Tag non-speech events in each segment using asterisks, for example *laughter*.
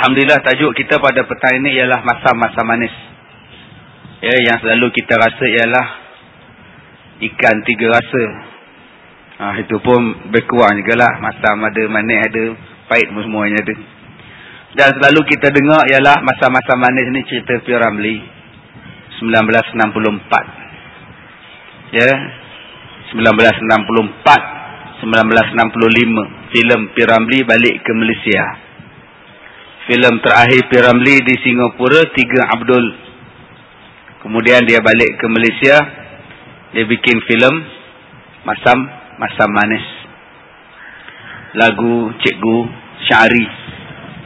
Alhamdulillah tajuk kita pada petang ini ialah masa-masa manis. Ya, yang selalu kita rasa ialah ikan tiga rasa. Ha, itu pun berkurang juga lah. Masam ada, manis ada, pahit pun semuanya ada. Dan selalu kita dengar ialah masa-masa manis ni cerita Piramli. 1964. Ya. 1964. 1965 filem Piramli balik ke Malaysia filem terakhir Piramli di Singapura Tiga Abdul. Kemudian dia balik ke Malaysia dia bikin filem Masam Masam Manis. Lagu Cikgu Syari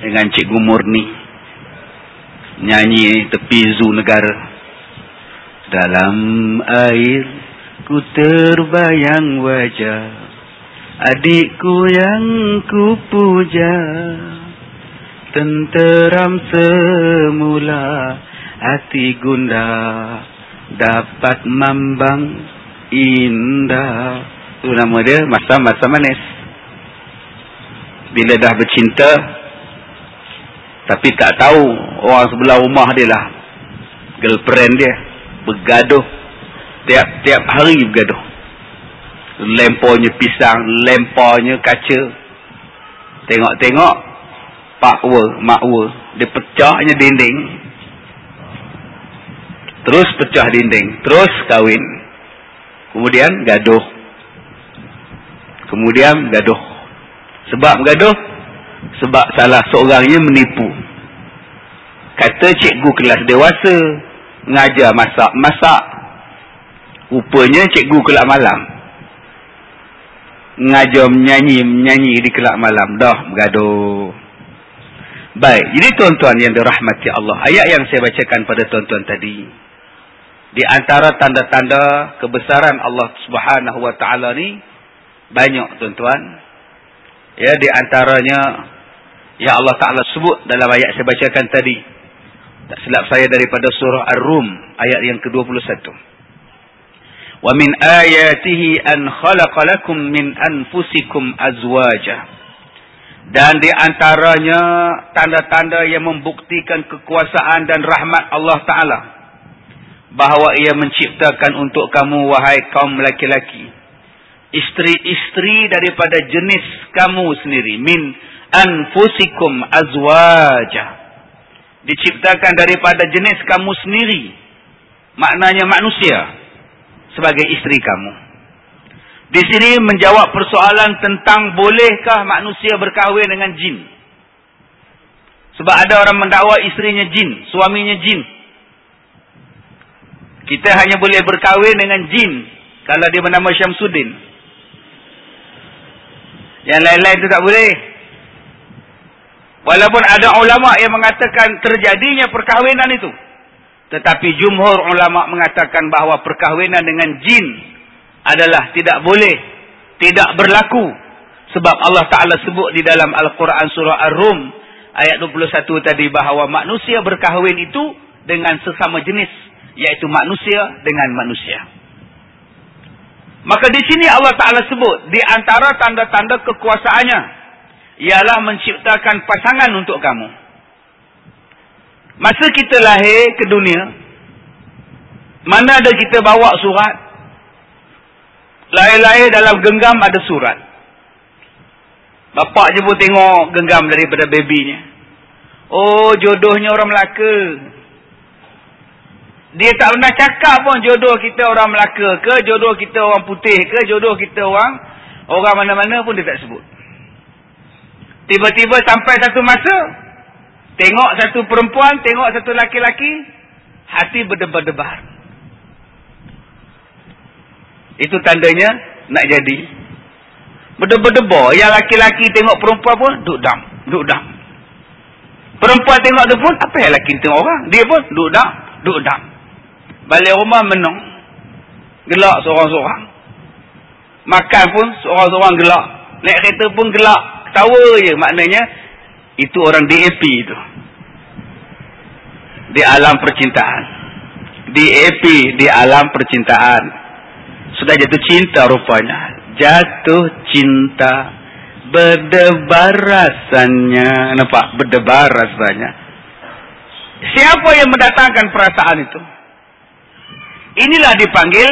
dengan Cikgu Murni. Nyanyi tepi zoo negara. Dalam air ku terbayang wajah Adikku yang ku puja Tenteram semula. Hati gunda Dapat mambang indah. Itu nama dia Masa-masa manis. Bila dah bercinta Tapi tak tahu Orang sebelah rumah dia lah. Girlfriend dia Bergaduh. Tiap-tiap hari bergaduh. Lempornya pisang, lempornya kaca. Tengok-tengok, pakwa, makwa, dia pecahnya dinding. Terus pecah dinding, terus kahwin. Kemudian gaduh. Kemudian gaduh. Sebab gaduh? Sebab salah seorangnya menipu. Kata cikgu kelas dewasa, mengajar masak-masak. Rupanya cikgu kelab malam ngajar menyanyi menyanyi di kelak malam dah bergaduh Baik, jadi tuan-tuan yang dirahmati Allah. Ayat yang saya bacakan pada tuan-tuan tadi. Di antara tanda-tanda kebesaran Allah subhanahu wa ta'ala ni. Banyak tuan-tuan. Ya, di antaranya. Ya Allah ta'ala sebut dalam ayat saya bacakan tadi. Tak silap saya daripada surah Ar-Rum. Ayat yang ke-21. Wa min ayatihi an khalaqalakum min anfusikum azwajah dan di antaranya tanda-tanda yang membuktikan kekuasaan dan rahmat Allah Ta'ala. Bahawa ia menciptakan untuk kamu wahai kaum laki-laki isteri-isteri daripada jenis kamu sendiri. Min anfusikum azwaja. Diciptakan daripada jenis kamu sendiri. Maknanya manusia. Sebagai isteri kamu. Di sini menjawab persoalan tentang bolehkah manusia berkahwin dengan jin. Sebab ada orang mendakwa isterinya jin, suaminya jin. Kita hanya boleh berkahwin dengan jin kalau dia bernama Syamsuddin. Yang lain-lain itu tak boleh. Walaupun ada ulama yang mengatakan terjadinya perkahwinan itu. Tetapi jumhur ulama mengatakan bahawa perkahwinan dengan jin adalah tidak boleh, tidak berlaku. Sebab Allah Ta'ala sebut di dalam Al-Quran surah Ar-Rum ayat 21 tadi bahawa manusia berkahwin itu dengan sesama jenis. Iaitu manusia dengan manusia. Maka di sini Allah Ta'ala sebut di antara tanda-tanda kekuasaannya ialah menciptakan pasangan untuk kamu. Masa kita lahir ke dunia, mana ada kita bawa surat? Lahir-lahir dalam genggam ada surat. Bapak je pun tengok genggam daripada babynya. Oh, jodohnya orang Melaka. Dia tak pernah cakap pun jodoh kita orang Melaka ke, jodoh kita orang putih ke, jodoh kita orang orang mana-mana pun dia tak sebut. Tiba-tiba sampai satu masa, Tengok satu perempuan, tengok satu laki-laki, hati berdebar-debar. Itu tandanya nak jadi. Berdebar-debar. Yang laki-laki tengok perempuan pun, duduk dam, duduk dam. Perempuan tengok tu pun, apa yang laki tengok orang? Dia pun duduk dam, duduk dam. Balik rumah menung. Gelak seorang-seorang. Makan pun seorang-seorang gelak. Naik kereta pun gelak. Ketawa je maknanya itu orang DAP itu. Di alam percintaan. DAP di alam percintaan. Sudah jatuh cinta rupanya. Jatuh cinta Berdebar rasanya. Nampak? Berdebar rasanya. Siapa yang mendatangkan perasaan itu? Inilah dipanggil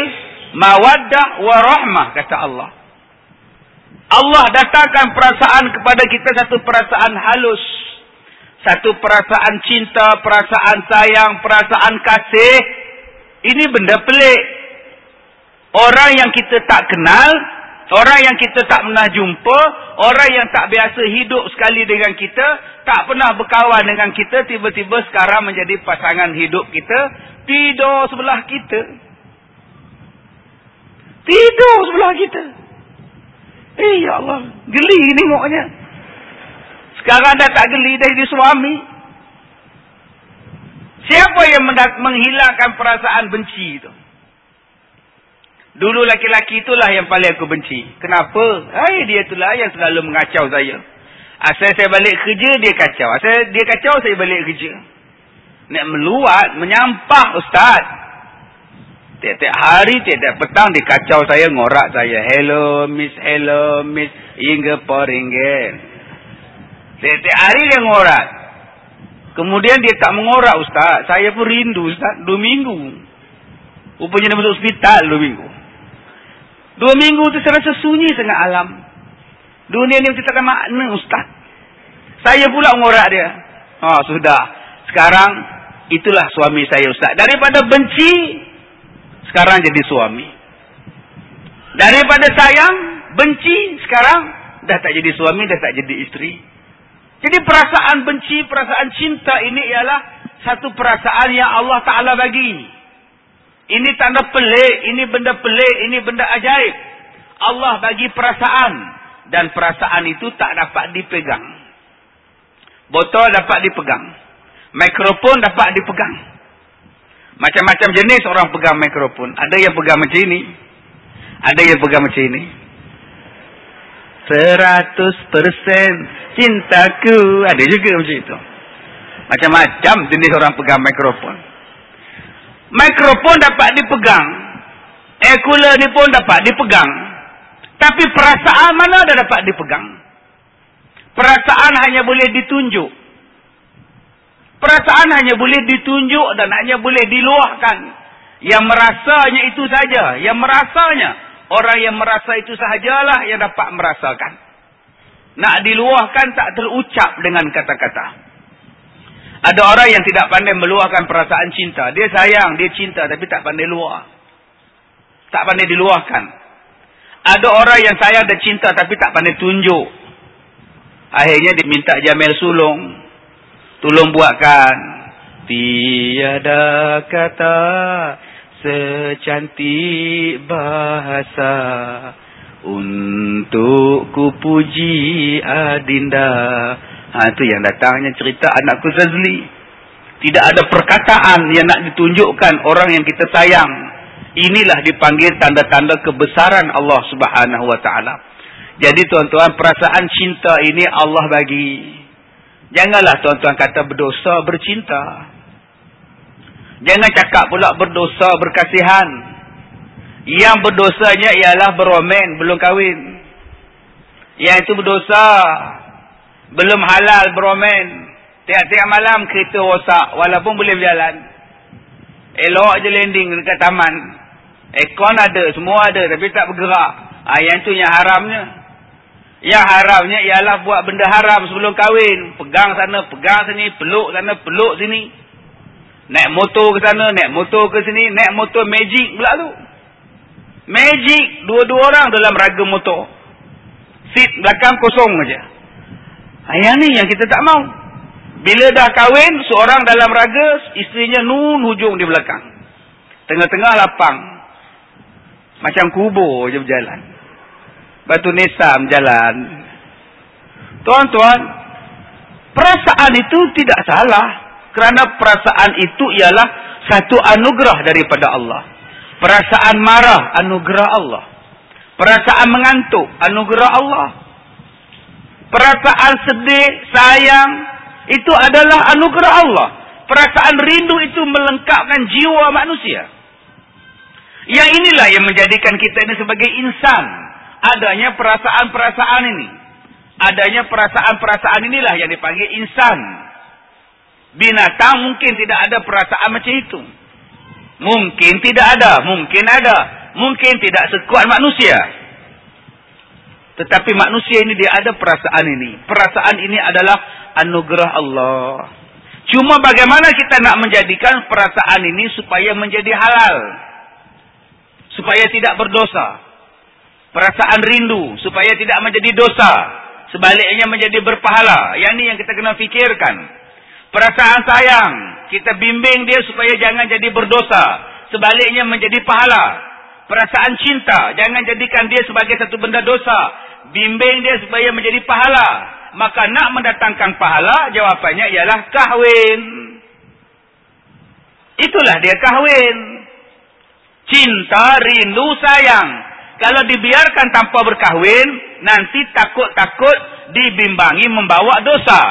mawaddah wa rahmah kata Allah. Allah datangkan perasaan kepada kita satu perasaan halus. Satu perasaan cinta, perasaan sayang, perasaan kasih. Ini benda pelik. Orang yang kita tak kenal, orang yang kita tak pernah jumpa, orang yang tak biasa hidup sekali dengan kita, tak pernah berkawan dengan kita, tiba-tiba sekarang menjadi pasangan hidup kita, tidur sebelah kita. Tidur sebelah kita. Eh ya Allah, geli tengoknya. Sekarang dah tak geli dah jadi suami. Siapa yang menghilangkan perasaan benci itu? Dulu laki-laki itulah yang paling aku benci. Kenapa? Hai dia itulah yang selalu mengacau saya. Asal saya balik kerja dia kacau. Asal dia kacau saya balik kerja. Nak meluat, menyampah ustaz. Tiap-tiap hari, tiap-tiap petang dia kacau saya, ngorak saya. Hello miss, hello miss, inga poringen. Tiap-tiap hari dia ngorak. Kemudian dia tak mengorak ustaz. Saya pun rindu ustaz. Dua minggu. Rupanya dia masuk hospital dua minggu. Dua minggu tu saya rasa sunyi sangat alam. Dunia ni menceritakan makna ustaz. Saya pula ngorak dia. Oh sudah. Sekarang itulah suami saya ustaz. Daripada benci, sekarang jadi suami. Daripada sayang, benci, sekarang dah tak jadi suami, dah tak jadi isteri. Jadi perasaan benci, perasaan cinta ini ialah satu perasaan yang Allah Ta'ala bagi. Ini tanda pelik, ini benda pelik, ini benda ajaib. Allah bagi perasaan. Dan perasaan itu tak dapat dipegang. Botol dapat dipegang. Mikrofon dapat dipegang. Macam-macam jenis orang pegang mikrofon. Ada yang pegang macam ini. Ada yang pegang macam ini. Seratus persen cintaku. Ada juga macam itu. Macam-macam jenis orang pegang mikrofon. Mikrofon dapat dipegang. Cooler ni pun dapat dipegang. Tapi perasaan mana dah dapat dipegang? Perasaan hanya boleh ditunjuk. Perasaan hanya boleh ditunjuk dan hanya boleh diluahkan. Yang merasanya itu saja. Yang merasanya. Orang yang merasa itu sahajalah yang dapat merasakan. Nak diluahkan tak terucap dengan kata-kata. Ada orang yang tidak pandai meluahkan perasaan cinta. Dia sayang, dia cinta tapi tak pandai luah. Tak pandai diluahkan. Ada orang yang sayang dan cinta tapi tak pandai tunjuk. Akhirnya dia minta Jamil sulung. Tolong buatkan. Tiada kata secantik bahasa. Untuk ku puji adinda. Ha, itu yang datangnya cerita anakku Zazli. Tidak ada perkataan yang nak ditunjukkan orang yang kita sayang. Inilah dipanggil tanda-tanda kebesaran Allah subhanahu wa ta'ala. Jadi tuan-tuan, perasaan cinta ini Allah bagi. Janganlah tuan-tuan kata berdosa bercinta. Jangan cakap pula berdosa berkasihan. Yang berdosanya ialah beromen, belum kahwin. Yang itu berdosa belum halal beromen. Tiap-tiap malam kereta rosak walaupun boleh berjalan. Elok je landing dekat taman. Aircon ada, semua ada tapi tak bergerak. Ha, yang tu yang haramnya. Yang haramnya ialah buat benda haram sebelum kahwin. Pegang sana, pegang sini, peluk sana, peluk sini. Naik motor ke sana, naik motor ke sini, naik motor magic pula tu. Magic, dua-dua orang dalam raga motor. Seat belakang kosong aja. Yang ni yang kita tak mau. Bila dah kahwin, seorang dalam raga, isterinya nun hujung di belakang. Tengah-tengah lapang. Macam kubur je berjalan. Batu nesam jalan. Tuan-tuan, perasaan itu tidak salah. Kerana perasaan itu ialah satu anugerah daripada Allah. Perasaan marah, anugerah Allah. Perasaan mengantuk, anugerah Allah perasaan sedih, sayang, itu adalah anugerah Allah. Perasaan rindu itu melengkapkan jiwa manusia. Yang inilah yang menjadikan kita ini sebagai insan. Adanya perasaan-perasaan ini. adanya perasaan-perasaan inilah yang dipanggil insan. Binatang mungkin tidak ada perasaan macam itu. Mungkin tidak ada, mungkin ada. Mungkin tidak sekuat manusia. Tetapi manusia ini dia ada perasaan ini. Perasaan ini adalah anugerah Allah. Cuma bagaimana kita nak menjadikan perasaan ini supaya menjadi halal. Supaya tidak berdosa. Perasaan rindu supaya tidak menjadi dosa. Sebaliknya menjadi berpahala. Yang ini yang kita kena fikirkan. Perasaan sayang. Kita bimbing dia supaya jangan jadi berdosa. Sebaliknya menjadi pahala. Perasaan cinta. Jangan jadikan dia sebagai satu benda dosa. Bimbing dia supaya menjadi pahala. Maka nak mendatangkan pahala. Jawapannya ialah kahwin. Itulah dia kahwin. Cinta, rindu, sayang. Kalau dibiarkan tanpa berkahwin. Nanti takut-takut dibimbangi membawa dosa.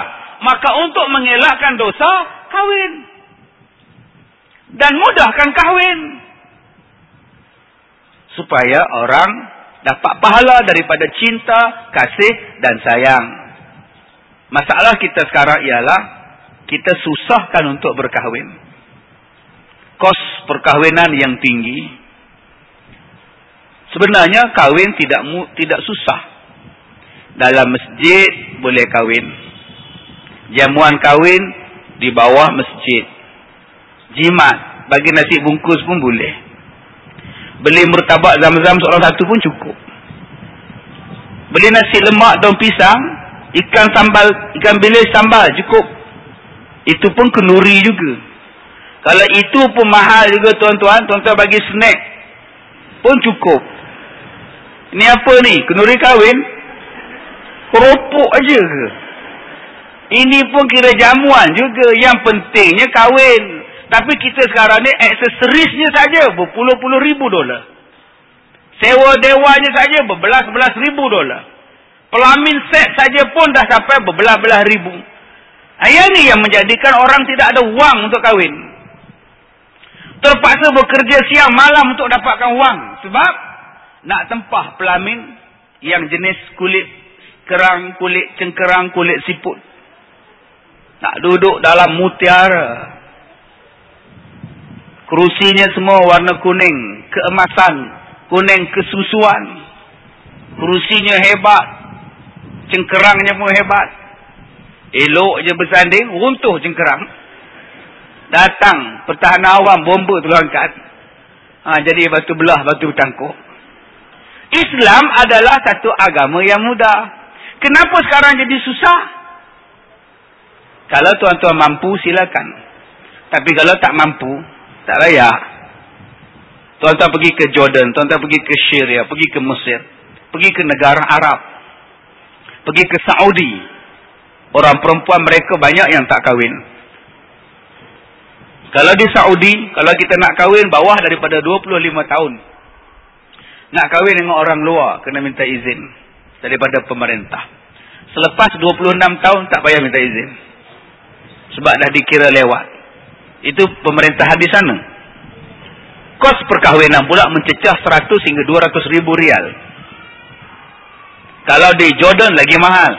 Maka untuk mengelakkan dosa, kahwin dan mudahkan kahwin. Supaya orang dapat pahala daripada cinta, kasih dan sayang. Masalah kita sekarang ialah kita susahkan untuk berkahwin. Kos perkahwinan yang tinggi. Sebenarnya kahwin tidak tidak susah. Dalam masjid boleh kahwin. Jamuan kahwin di bawah masjid jimat bagi nasi bungkus pun boleh beli murtabak zam-zam seorang satu pun cukup. Beli nasi lemak daun pisang ikan sambal ikan bilis sambal cukup. Itu pun kenuri juga. Kalau itu pun mahal juga tuan-tuan. Tuan-tuan bagi snack pun cukup. Ini apa ni? Kenuri kahwin? Keropok aja ke? Ini pun kira jamuan juga. Yang pentingnya kahwin tapi kita sekarang ni aksesorisnya saja berpuluh-puluh ribu dolar. Sewa dewanya saja berbelas-belas ribu dolar. Pelamin set saja pun dah sampai berbelah-belah ribu. Ayah ni yang menjadikan orang tidak ada wang untuk kahwin. Terpaksa bekerja siang malam untuk dapatkan wang. Sebab nak tempah pelamin yang jenis kulit kerang, kulit cengkerang, kulit siput. Nak duduk dalam mutiara. Kerusinya semua warna kuning. Keemasan. Kuning kesusuan. Kerusinya hebat. Cengkerangnya pun hebat. Elok je bersanding. Runtuh cengkerang. Datang. Pertahanan awam. Bomba tu angkat. Ha, jadi batu belah. Batu tangkuk. Islam adalah satu agama yang mudah. Kenapa sekarang jadi susah? Kalau tuan-tuan mampu silakan. Tapi kalau tak mampu, tak layak. Tuan-tuan pergi ke Jordan, tuan-tuan pergi ke Syria, pergi ke Mesir, pergi ke negara Arab, pergi ke Saudi. Orang perempuan mereka banyak yang tak kahwin. Kalau di Saudi, kalau kita nak kahwin bawah daripada 25 tahun. Nak kahwin dengan orang luar, kena minta izin daripada pemerintah. Selepas 26 tahun, tak payah minta izin. Sebab dah dikira lewat. Itu pemerintahan di sana. Kos perkahwinan pula mencecah 100 hingga 200 ribu rial. Kalau di Jordan lagi mahal.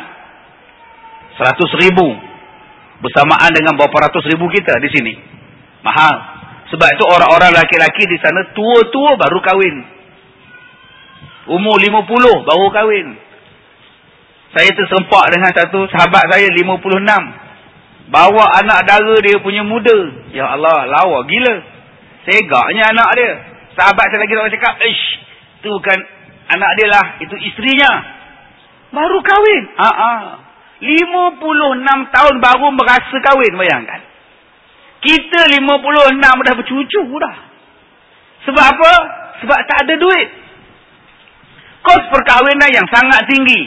100 ribu. Bersamaan dengan berapa ratus ribu kita di sini. Mahal. Sebab itu orang-orang laki-laki di sana tua-tua baru kahwin. Umur 50 baru kahwin. Saya tersempak dengan satu sahabat saya 56. Bawa anak dara dia punya muda. Ya Allah, lawa gila. Segaknya anak dia. Sahabat saya lagi nak cakap, Ish, itu bukan anak dia lah. Itu isterinya. Baru kahwin. Ah, ah. 56 tahun baru merasa kahwin, bayangkan. Kita 56 dah bercucu dah. Sebab apa? Sebab tak ada duit. Kos perkahwinan yang sangat tinggi.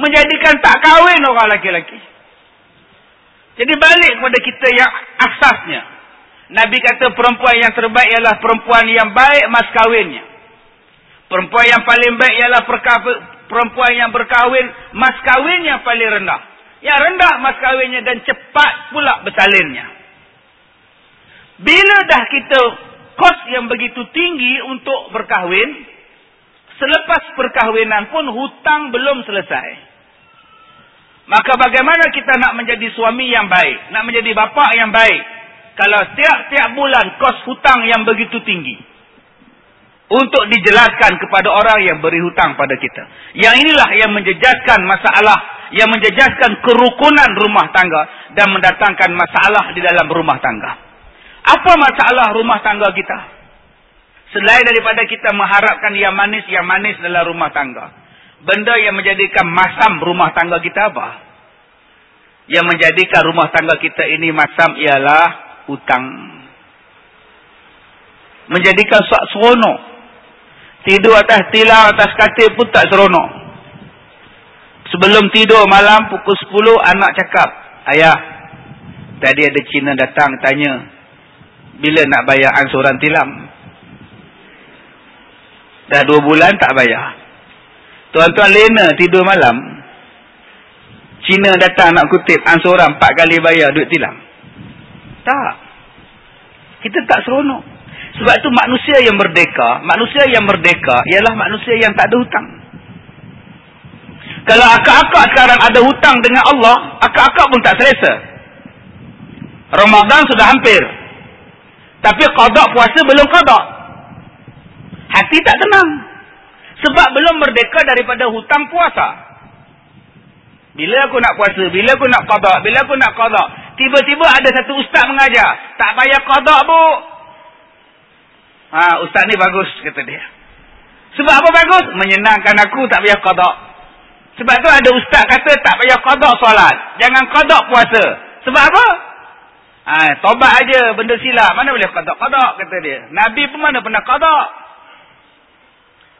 Menjadikan tak kahwin orang laki-laki. Jadi balik kepada kita yang asasnya. Nabi kata perempuan yang terbaik ialah perempuan yang baik mas kawinnya. Perempuan yang paling baik ialah perempuan yang berkahwin mas kawinnya paling rendah. Yang rendah mas kawinnya dan cepat pula bersalinnya. Bila dah kita kos yang begitu tinggi untuk berkahwin, selepas perkahwinan pun hutang belum selesai. Maka bagaimana kita nak menjadi suami yang baik? Nak menjadi bapa yang baik? Kalau tiap-tiap bulan kos hutang yang begitu tinggi. Untuk dijelaskan kepada orang yang beri hutang pada kita. Yang inilah yang menjejaskan masalah. Yang menjejaskan kerukunan rumah tangga. Dan mendatangkan masalah di dalam rumah tangga. Apa masalah rumah tangga kita? Selain daripada kita mengharapkan yang manis-yang manis dalam rumah tangga. Benda yang menjadikan masam rumah tangga kita apa? Yang menjadikan rumah tangga kita ini masam ialah hutang. Menjadikan suak seronok. Tidur atas tilang, atas katil pun tak seronok. Sebelum tidur malam pukul 10 anak cakap. Ayah, tadi ada Cina datang tanya. Bila nak bayar ansuran tilam? Dah dua bulan tak bayar. Tuan-tuan Lena tidur malam. Cina datang nak kutip ansuran empat kali bayar duit tilam. Tak. Kita tak seronok. Sebab tu manusia yang merdeka, manusia yang merdeka ialah manusia yang tak ada hutang. Kalau akak-akak sekarang ada hutang dengan Allah, akak-akak pun tak selesa. Ramadan sudah hampir. Tapi qadak puasa belum qadak. Hati tak tenang. Sebab belum merdeka daripada hutang puasa. Bila aku nak puasa, bila aku nak qadak, bila aku nak qadak, tiba-tiba ada satu ustaz mengajar, tak payah qadak, Bu. Ha, ustaz ni bagus kata dia. Sebab apa bagus? Menyenangkan aku tak payah qadak. Sebab tu ada ustaz kata tak payah qadak solat, jangan qadak puasa. Sebab apa? Ha, tobat aja benda silap, mana boleh qadak-qadak kata dia. Nabi pun mana pernah qadak?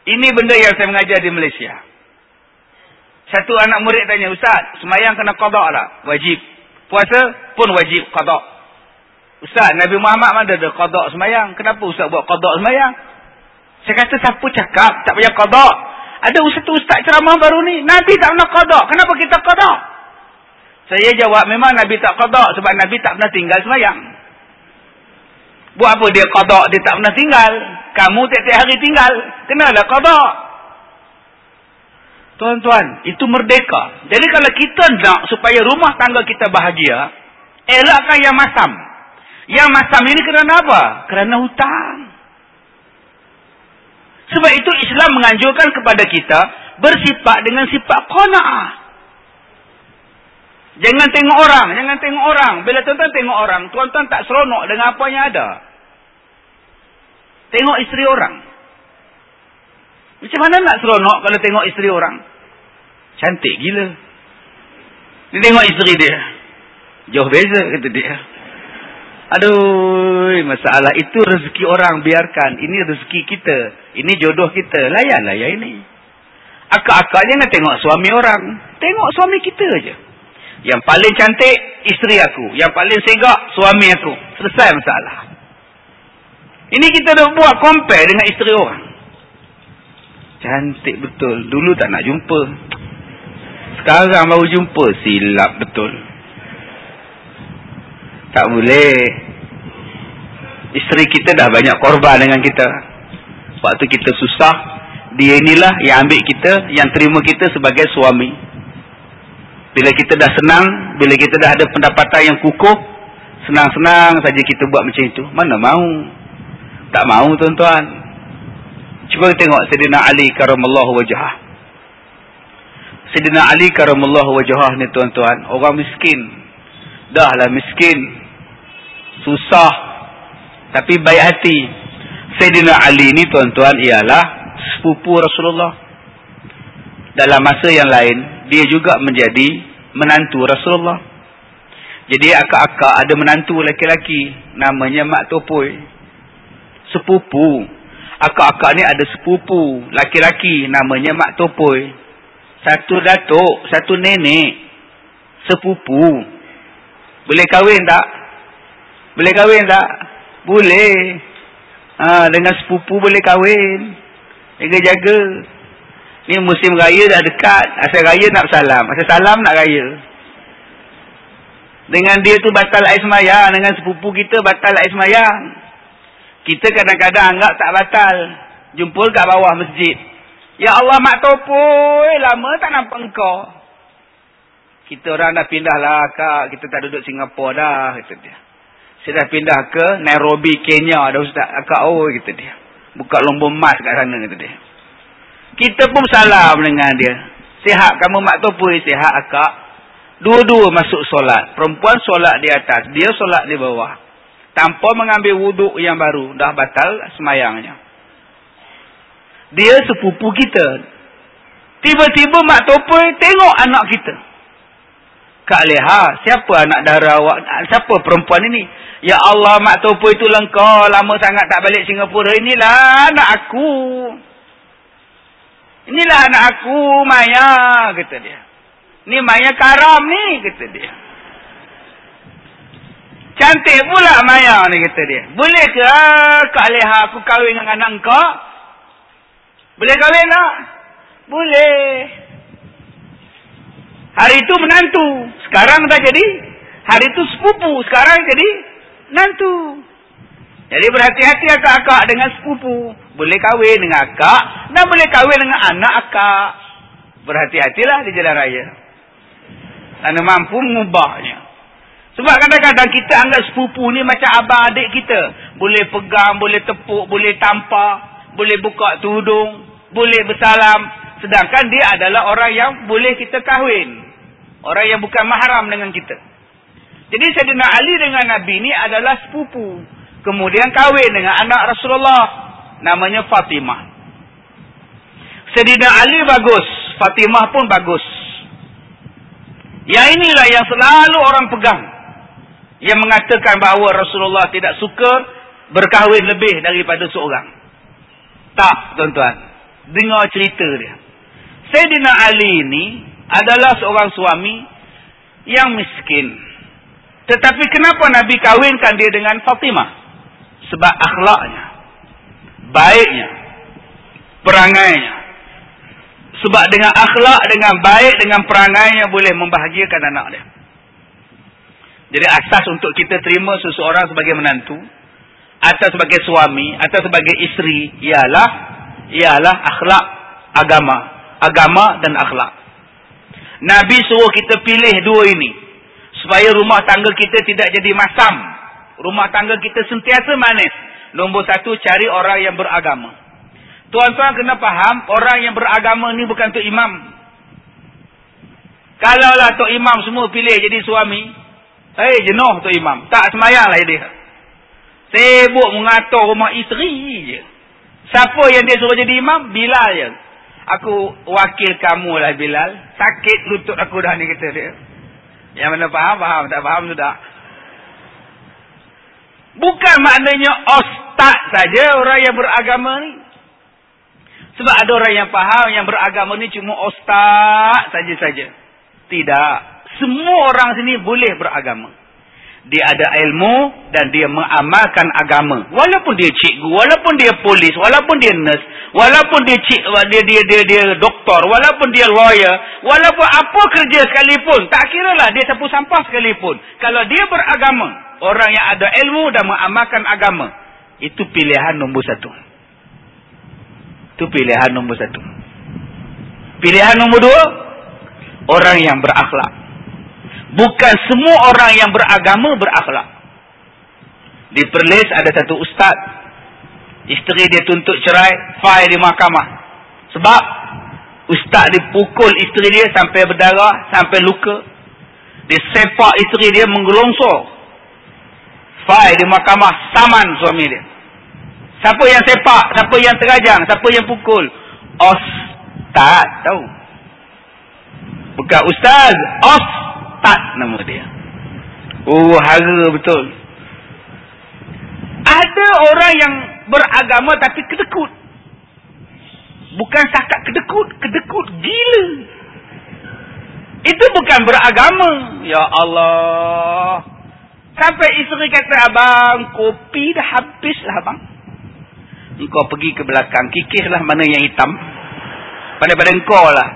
Ini benda yang saya mengajar di Malaysia. Satu anak murid tanya, Ustaz, semayang kena qadak tak? Wajib. Puasa pun wajib qadak. Ustaz, Nabi Muhammad mana ada qadak semayang? Kenapa Ustaz buat qadak semayang? Saya kata, siapa cakap tak payah qadak? Ada satu ustaz ceramah baru ni. Nabi tak pernah qadak. Kenapa kita qadak? Saya jawab, memang Nabi tak qadak sebab Nabi tak pernah tinggal semayang. Buat apa dia qadak, dia tak pernah tinggal? Kamu tiap-tiap hari tinggal. Kenalah qadak. Tuan-tuan, itu merdeka. Jadi kalau kita nak supaya rumah tangga kita bahagia, elakkan yang masam. Yang masam ini kerana apa? Kerana hutang. Sebab itu Islam menganjurkan kepada kita bersifat dengan sifat qana'ah. Jangan tengok orang, jangan tengok orang. Bila tuan-tuan tengok orang, tuan-tuan tak seronok dengan apa yang ada. Tengok isteri orang. Macam mana nak seronok kalau tengok isteri orang? Cantik gila. Dia tengok isteri dia. Jauh beza kata dia. Aduh, masalah itu rezeki orang biarkan. Ini rezeki kita. Ini jodoh kita. Layanlah ya ini. Akak-akaknya nak tengok suami orang. Tengok suami kita aja. Yang paling cantik, isteri aku. Yang paling segak, suami aku. Selesai masalah. Ini kita dah buat compare dengan isteri orang. Cantik betul. Dulu tak nak jumpa. Sekarang baru jumpa. Silap betul. Tak boleh. Isteri kita dah banyak korban dengan kita. Waktu kita susah. Dia inilah yang ambil kita. Yang terima kita sebagai suami. Bila kita dah senang. Bila kita dah ada pendapatan yang kukuh. Senang-senang saja kita buat macam itu. Mana mau. Tak mau tuan-tuan. Cuba tengok Sayyidina Ali karamallahu wajah. Sayyidina Ali karamallahu wajah ni tuan-tuan. Orang miskin. Dah lah miskin. Susah. Tapi baik hati. Sayyidina Ali ni tuan-tuan ialah sepupu Rasulullah. Dalam masa yang lain. Dia juga menjadi menantu Rasulullah. Jadi akak-akak ada menantu laki-laki. Namanya Mak Topoi. Sepupu akak-akak ni ada sepupu laki-laki namanya Mak Topoi. Satu datuk, satu nenek. Sepupu. Boleh kahwin tak? Boleh kahwin tak? Boleh. Ha, dengan sepupu boleh kahwin. Jaga-jaga. Ni musim raya dah dekat. Asal raya nak salam. Asal salam nak raya. Dengan dia tu batal air semayang. Dengan sepupu kita batal air semayang. Kita kadang-kadang anggap tak batal. Jumpul kat bawah masjid. Ya Allah mak topoi. Lama tak nampak engkau. Kita orang dah pindah lah kak. Kita tak duduk Singapura dah. Kata dia. Saya dah pindah ke Nairobi, Kenya dah Ustaz. Akak oh kata dia. Buka lombor emas kat sana kata dia. Kita pun salam dengan dia. Sihat kamu mak topui. Sihat akak. Dua-dua masuk solat. Perempuan solat di atas. Dia solat di bawah. Tanpa mengambil wuduk yang baru. Dah batal semayangnya. Dia sepupu kita. Tiba-tiba mak topui tengok anak kita. Kak Leha, siapa anak darah awak? Siapa perempuan ini? Ya Allah, mak topui itu lengkau. Lama sangat tak balik Singapura. Inilah anak aku. Inilah anak aku, Maya, kata dia. Ni Maya karam ni, kata dia. Cantik pula Maya ni, kata dia. Boleh ke ah, Kak Leha aku kahwin dengan anak kau? Boleh kahwin tak? Boleh. Hari itu menantu. Sekarang dah jadi. Hari itu sepupu. Sekarang jadi menantu. Jadi berhati-hati akak-akak dengan sepupu. Boleh kahwin dengan akak. Dan boleh kahwin dengan anak akak. Berhati-hatilah di jalan raya. Kerana mampu mengubahnya. Sebab kadang-kadang kita anggap sepupu ni macam abang adik kita. Boleh pegang, boleh tepuk, boleh tampar. Boleh buka tudung. Boleh bersalam. Sedangkan dia adalah orang yang boleh kita kahwin. Orang yang bukan mahram dengan kita. Jadi Sayyidina Ali dengan Nabi ni adalah sepupu kemudian kahwin dengan anak Rasulullah namanya Fatimah. Sayyidina Ali bagus Fatimah pun bagus. Yang inilah yang selalu orang pegang. Yang mengatakan bahawa Rasulullah tidak suka berkahwin lebih daripada seorang. Tak tuan-tuan. Dengar cerita dia. Sayyidina Ali ini adalah seorang suami yang miskin. Tetapi kenapa Nabi kahwinkan dia dengan Fatimah? Sebab akhlaknya. Baiknya. Perangainya. Sebab dengan akhlak, dengan baik, dengan perangainya boleh membahagiakan anak dia. Jadi asas untuk kita terima seseorang sebagai menantu. Asas sebagai suami. Asas sebagai isteri. Ialah. Ialah akhlak agama. Agama dan akhlak. Nabi suruh kita pilih dua ini. Supaya rumah tangga kita tidak jadi masam rumah tangga kita sentiasa manis. Nombor satu, cari orang yang beragama. Tuan-tuan kena faham, orang yang beragama ni bukan Tok Imam. Kalaulah Tok Imam semua pilih jadi suami, eh jenuh Tok Imam. Tak semayang lah dia. Sibuk mengatur rumah isteri je. Siapa yang dia suruh jadi imam? Bilal je. Aku wakil kamu lah Bilal. Sakit lutut aku dah ni kata dia. Yang mana faham? Faham. Tak faham sudah. Bukan maknanya ustaz saja orang yang beragama ni. Sebab ada orang yang faham yang beragama ni cuma ustaz saja-saja. Tidak. Semua orang sini boleh beragama. Dia ada ilmu dan dia mengamalkan agama. Walaupun dia cikgu, walaupun dia polis, walaupun dia nurse, walaupun dia cik, dia, dia dia dia doktor, walaupun dia lawyer, walaupun apa kerja sekalipun, tak kira lah dia sapu sampah sekalipun. Kalau dia beragama, orang yang ada ilmu dan mengamalkan agama. Itu pilihan nombor satu. Itu pilihan nombor satu. Pilihan nombor dua, orang yang berakhlak. Bukan semua orang yang beragama berakhlak. Di Perlis ada satu ustaz. Isteri dia tuntut cerai, file di mahkamah. Sebab ustaz dipukul isteri dia sampai berdarah, sampai luka. Dia sepak isteri dia menggelongsor Fai di mahkamah saman suami dia. Siapa yang sepak, siapa yang terajang, siapa yang pukul. Ustaz tahu. Bukan ustaz, Ustaz nama dia. Oh, hara betul. Ada orang yang beragama tapi kedekut. Bukan sakat kedekut, kedekut gila. Itu bukan beragama. Ya Allah. Sampai isteri kata, abang, kopi dah habis lah abang. Engkau pergi ke belakang, kikislah mana yang hitam. Pada-pada engkau lah.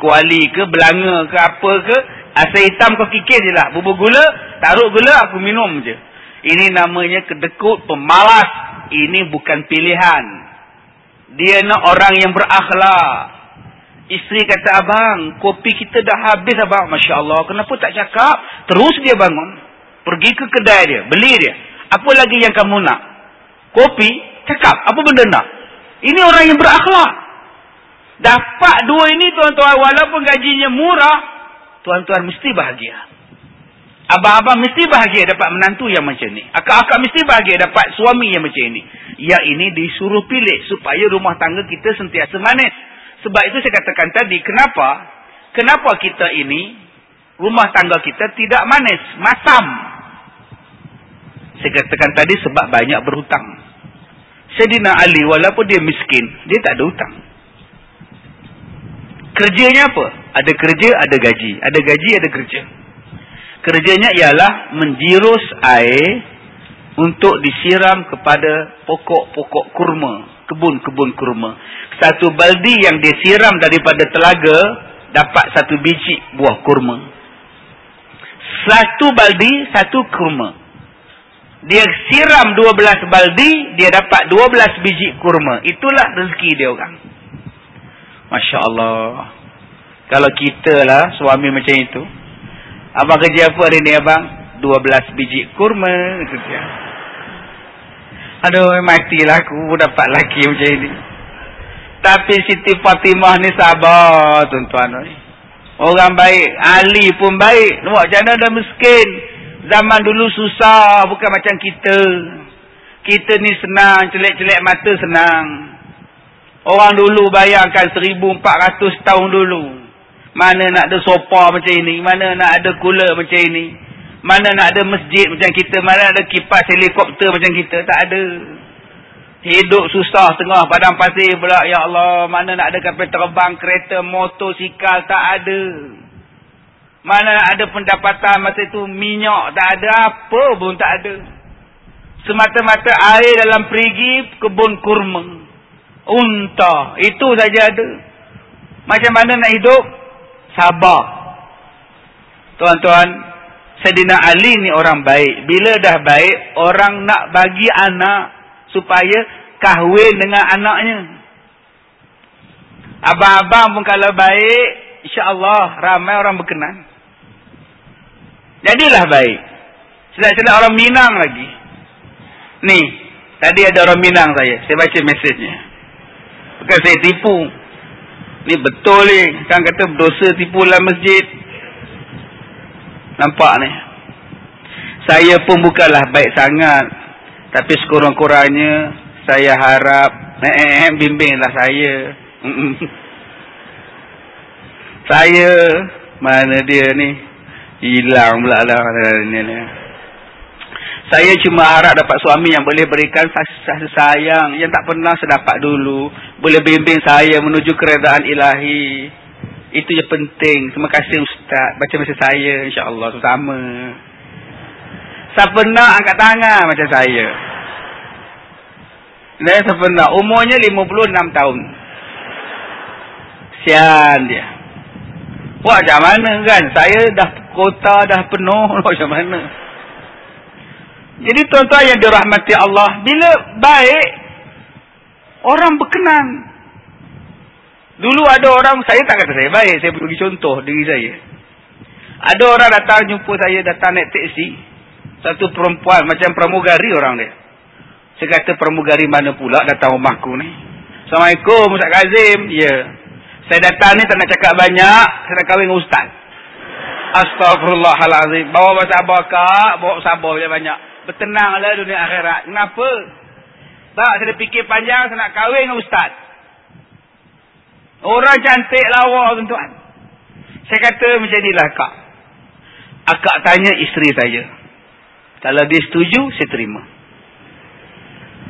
Kuali ke, belanga ke, apa ke. Asal hitam kau kikis je lah. Bubur gula, taruh gula, aku minum je. Ini namanya kedekut, pemalas. Ini bukan pilihan. Dia nak orang yang berakhlak. Isteri kata, abang, kopi kita dah habis abang. Masya Allah, kenapa tak cakap? Terus dia bangun. Pergi ke kedai dia, beli dia. Apa lagi yang kamu nak? Kopi? Cakap, apa benda nak? Ini orang yang berakhlak. Dapat dua ini tuan-tuan, walaupun gajinya murah, tuan-tuan mesti bahagia. Abang-abang mesti bahagia dapat menantu yang macam ni. Akak-akak mesti bahagia dapat suami yang macam ini. Ya ini disuruh pilih supaya rumah tangga kita sentiasa manis. Sebab itu saya katakan tadi, kenapa? Kenapa kita ini, rumah tangga kita tidak manis, masam. Saya katakan tadi sebab banyak berhutang. Sedina Ali, walaupun dia miskin, dia tak ada hutang. Kerjanya apa? Ada kerja, ada gaji. Ada gaji, ada kerja. Kerjanya ialah menjirus air untuk disiram kepada pokok-pokok kurma kebun-kebun kurma. Satu baldi yang disiram daripada telaga dapat satu biji buah kurma. Satu baldi, satu kurma. Dia siram dua belas baldi, dia dapat dua belas biji kurma. Itulah rezeki dia orang. Masya Allah. Kalau kita lah suami macam itu. Abang kerja apa hari ni abang? Dua belas biji kurma. Itu dia. Aduh matilah aku dapat laki macam ini. Tapi Siti Fatimah ni sabar tuan-tuan. Orang baik. Ali pun baik. Nampak macam mana dah miskin. Zaman dulu susah. Bukan macam kita. Kita ni senang. Celek-celek mata senang. Orang dulu bayangkan 1400 tahun dulu. Mana nak ada sopa macam ini. Mana nak ada kula macam ini. Mana nak ada masjid macam kita. Mana ada kipas helikopter macam kita. Tak ada. Hidup susah tengah padang pasir pula. Ya Allah. Mana nak ada kapal terbang, kereta, motosikal. Tak ada. Mana ada pendapatan masa itu. Minyak tak ada. Apa pun tak ada. Semata-mata air dalam perigi kebun kurma. Unta. Itu saja ada. Macam mana nak hidup? Sabar. Tuan-tuan. Sayyidina Ali ni orang baik. Bila dah baik, orang nak bagi anak supaya kahwin dengan anaknya. Abang-abang pun kalau baik, insya-Allah ramai orang berkenan. Jadilah baik. Sedang-sedang orang Minang lagi. Ni, tadi ada orang Minang saya. Saya baca mesejnya. Bukan saya tipu. Ni betul ni. Kan kata berdosa tipu dalam masjid. Nampak ni. Saya pun bukanlah baik sangat. Tapi sekurang-kurangnya saya harap eh, bimbinglah saya. *laughs* saya mana dia ni? Hilang pula lah. Saya cuma harap dapat suami yang boleh berikan kasih sayang yang tak pernah saya dapat dulu. Boleh bimbing saya menuju keredaan ilahi. Itu yang penting. Terima kasih Ustaz. Baca macam saya. InsyaAllah. Sama. Siapa nak angkat tangan macam saya? Saya nak? Umurnya 56 tahun. Sian dia. Wah macam mana kan? Saya dah kota dah penuh. *laughs* Macam mana? Jadi tuan-tuan yang dirahmati Allah. Bila baik. Orang berkenan. Dulu ada orang, saya tak kata saya baik, saya bagi contoh diri saya. Ada orang datang jumpa saya, datang naik teksi. Satu perempuan, macam pramugari orang dia. Saya kata pramugari mana pula datang rumahku ni. Assalamualaikum Ustaz Kazim. Ya. Saya datang ni tak nak cakap banyak, saya nak kahwin Ustaz. Astaghfirullahalazim. Bawa sabar kak, bawa sabar banyak. Bertenanglah dunia akhirat. Kenapa? Tak, saya fikir panjang, saya nak kahwin dengan Ustaz. Orang cantik lawa tuan-tuan. Saya kata macam inilah kak. Akak tanya isteri saya. Kalau dia setuju, saya terima.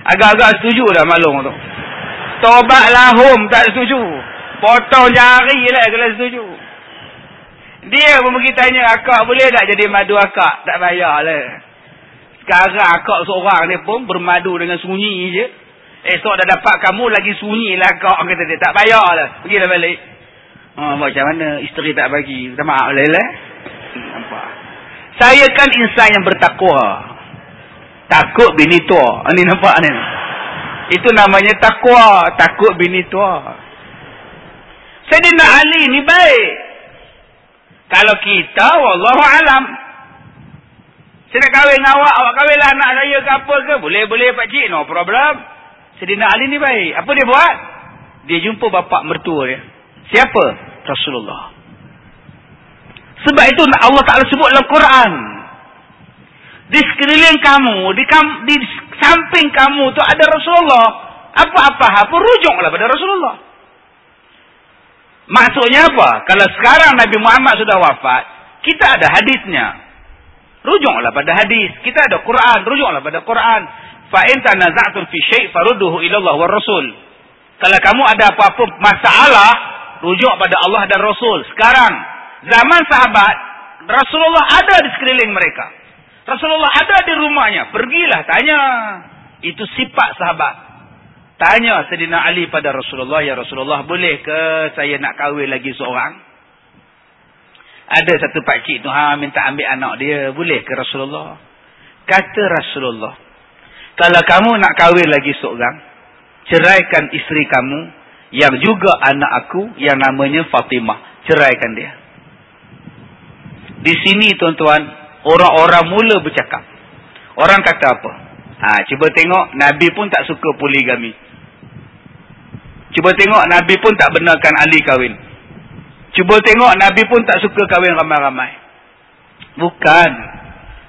Agak-agak setuju dah maklum tu. Tobat lahum tak setuju. Potong jari lah kalau setuju. Dia pun pergi tanya akak boleh tak jadi madu akak? Tak bayar lah. Sekarang akak seorang dia pun bermadu dengan sunyi je. Esok dah dapat kamu lagi sunyi lah kau kata dia. Tak payah lah. Pergilah balik. Oh, macam mana isteri tak bagi. Minta maaf lah lah. Nampak. Saya kan insan yang bertakwa. Takut bini tua. Ini nampak ni. Itu namanya takwa. Takut bini tua. Sayyidina Ali ni baik. Kalau kita, wallahu alam. Saya nak kahwin dengan awak, awak kahwin lah anak saya ke apa ke. Boleh-boleh pakcik, no problem. Sayyidina Ali ni baik. Apa dia buat? Dia jumpa bapak mertua dia. Siapa? Rasulullah. Sebab itu Allah Ta'ala sebut dalam Quran. Di sekeliling kamu, di, kam, di samping kamu tu ada Rasulullah. Apa-apa, apa rujuklah pada Rasulullah. Maksudnya apa? Kalau sekarang Nabi Muhammad sudah wafat, kita ada hadisnya. Rujuklah pada hadis. Kita ada Quran, rujuklah pada Quran. Fa in tanaza'tum fi syai' farudduhu ila Allah war Rasul. Kalau kamu ada apa-apa masalah, rujuk pada Allah dan Rasul. Sekarang, zaman sahabat, Rasulullah ada di sekeliling mereka. Rasulullah ada di rumahnya. Pergilah tanya. Itu sifat sahabat. Tanya Sedina Ali pada Rasulullah, Ya Rasulullah, boleh ke saya nak kahwin lagi seorang? Ada satu pakcik tu, ha, minta ambil anak dia. Boleh ke Rasulullah? Kata Rasulullah, kalau kamu nak kahwin lagi seorang, ceraikan isteri kamu, yang juga anak aku, yang namanya Fatimah. Ceraikan dia. Di sini tuan-tuan, orang-orang mula bercakap. Orang kata apa? Ha, cuba tengok, Nabi pun tak suka poligami. Cuba tengok, Nabi pun tak benarkan Ali kahwin. Cuba tengok, Nabi pun tak suka kahwin ramai-ramai. Bukan.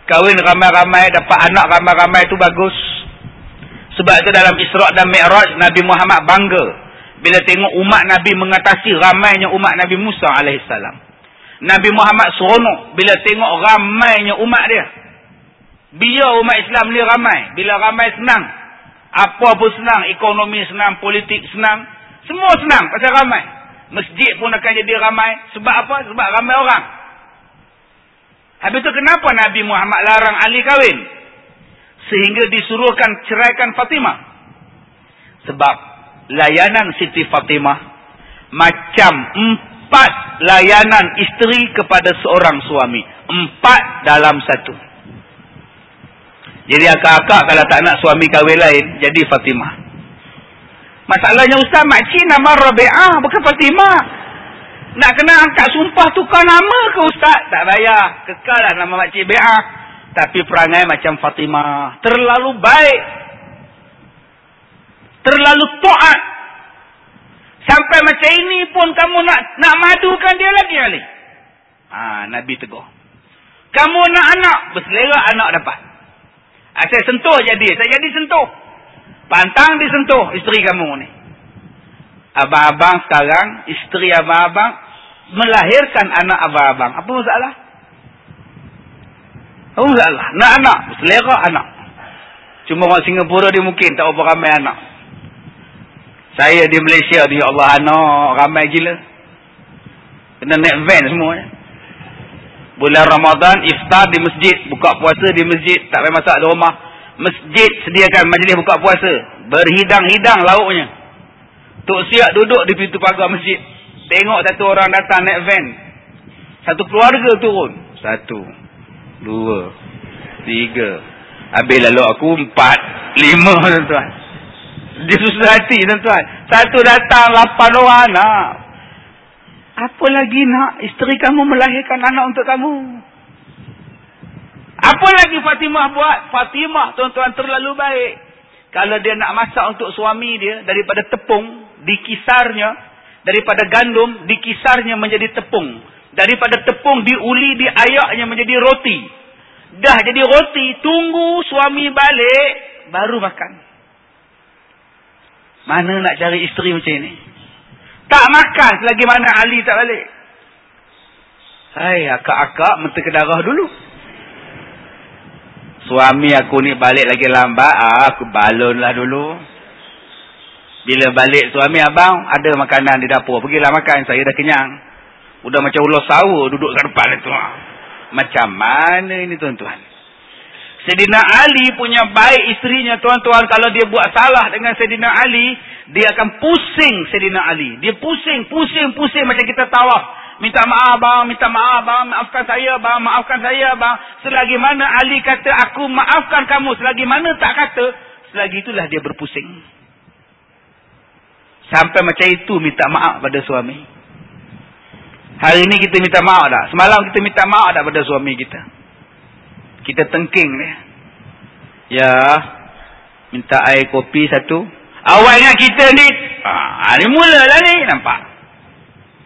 Kahwin ramai-ramai, dapat anak ramai-ramai itu bagus. Sebab itu dalam Isra' dan Mi'raj, Nabi Muhammad bangga. Bila tengok umat Nabi mengatasi ramainya umat Nabi Musa AS. Nabi Muhammad seronok bila tengok ramainya umat dia. Biar umat Islam ni ramai. Bila ramai senang. Apa pun senang. Ekonomi senang. Politik senang. Semua senang pasal ramai. Masjid pun akan jadi ramai. Sebab apa? Sebab ramai orang. Habis tu kenapa Nabi Muhammad larang Ali kahwin? Sehingga disuruhkan ceraikan Fatimah. Sebab layanan Siti Fatimah macam empat layanan isteri kepada seorang suami. Empat dalam satu. Jadi akak-akak kalau tak nak suami kahwin lain, jadi Fatimah. Masalahnya Ustaz, makcik nama Rabi'ah, bukan Fatimah. Nak kena angkat sumpah tukar nama ke Ustaz? Tak payah. Kekal lah nama makcik Bi'ah. Tapi perangai macam Fatimah. Terlalu baik. Terlalu to'at. Sampai macam ini pun kamu nak nak madukan dia lagi kali. Ha, Nabi tegur. Kamu nak anak, berselera anak dapat. Ha, saya sentuh jadi. Saya jadi sentuh. Pantang disentuh isteri kamu ni. Abang-abang sekarang, isteri abang-abang melahirkan anak abang-abang. Apa masalah? Apa masalah? Nak anak, selera anak. Cuma orang Singapura dia mungkin tak berapa ramai anak. Saya di Malaysia ni, ya Allah anak ramai gila. Kena naik van semua. Ya. Bulan Ramadan, iftar di masjid, buka puasa di masjid, tak payah masak di rumah. Masjid sediakan majlis buka puasa. Berhidang-hidang lauknya. Tok siap duduk di pintu pagar masjid. Tengok satu orang datang naik van. Satu keluarga turun. Satu. Dua. Tiga. Habis lalu aku empat. Lima tuan-tuan. Dia susah hati tuan-tuan. Satu datang lapan orang anak. Apa lagi nak isteri kamu melahirkan anak untuk kamu? Apa lagi Fatimah buat? Fatimah tuan-tuan terlalu baik. Kalau dia nak masak untuk suami dia daripada tepung dikisarnya daripada gandum dikisarnya menjadi tepung. Daripada tepung diuli diayaknya menjadi roti. Dah jadi roti, tunggu suami balik baru makan. Mana nak cari isteri macam ini? Tak makan selagi mana Ali tak balik. Hai, akak-akak menteri kedarah dulu. Suami aku ni balik lagi lambat. Ah, aku balon lah dulu. Bila balik suami abang, ada makanan di dapur. Pergilah makan, saya dah kenyang. Udah macam ular sawa duduk kat depan itu. Macam mana ini tuan-tuan? Sedina Ali punya baik isterinya tuan-tuan. Kalau dia buat salah dengan Sedina Ali, dia akan pusing Sedina Ali. Dia pusing, pusing, pusing macam kita tawaf. Minta maaf bang, minta maaf bang, maafkan saya bang, maafkan saya bang. Selagi mana Ali kata aku maafkan kamu, selagi mana tak kata, selagi itulah dia berpusing. Sampai macam itu minta maaf pada suami. Hari ni kita minta maaf tak? Semalam kita minta maaf tak pada suami kita? Kita tengking ni. Ya. Minta air kopi satu. Awal dengan kita ni. Ha, ni mula lah ni. Nampak?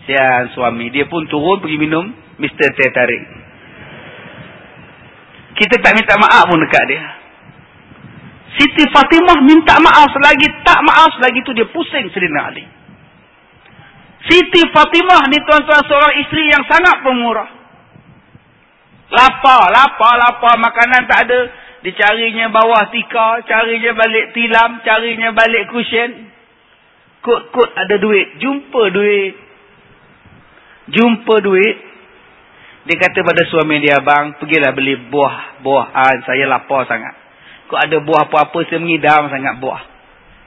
Sian suami. Dia pun turun pergi minum. Mr. Teh Tarik. Kita tak minta maaf pun dekat dia. Siti Fatimah minta maaf selagi tak maaf selagi tu dia pusing Serina Ali. Siti Fatimah ni tuan-tuan seorang isteri yang sangat pemurah. Lapar, lapar, lapar. Makanan tak ada. Dicarinya bawah tika. Carinya balik tilam. Carinya balik kusyen. Kut-kut ada duit. Jumpa duit. Jumpa duit. Dia kata pada suami dia, Abang, pergilah beli buah-buahan. Saya lapar sangat. Kok ada buah apa-apa, saya mengidam sangat buah.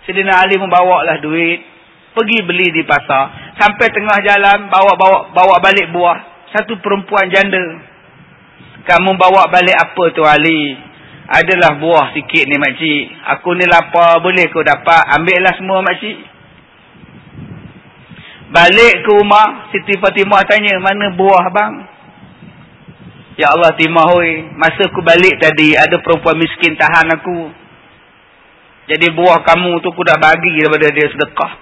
Sedina Ali membawa lah duit. Pergi beli di pasar. Sampai tengah jalan, bawa-bawa bawa balik buah. Satu perempuan janda. Kamu bawa balik apa tu Ali? Adalah buah sikit ni makcik. Aku ni lapar, boleh kau dapat? Ambil lah semua makcik. Balik ke rumah, Siti Fatimah tanya, mana buah bang? Ya Allah timah hoi. Masa aku balik tadi, ada perempuan miskin tahan aku. Jadi buah kamu tu aku dah bagi daripada dia sedekah.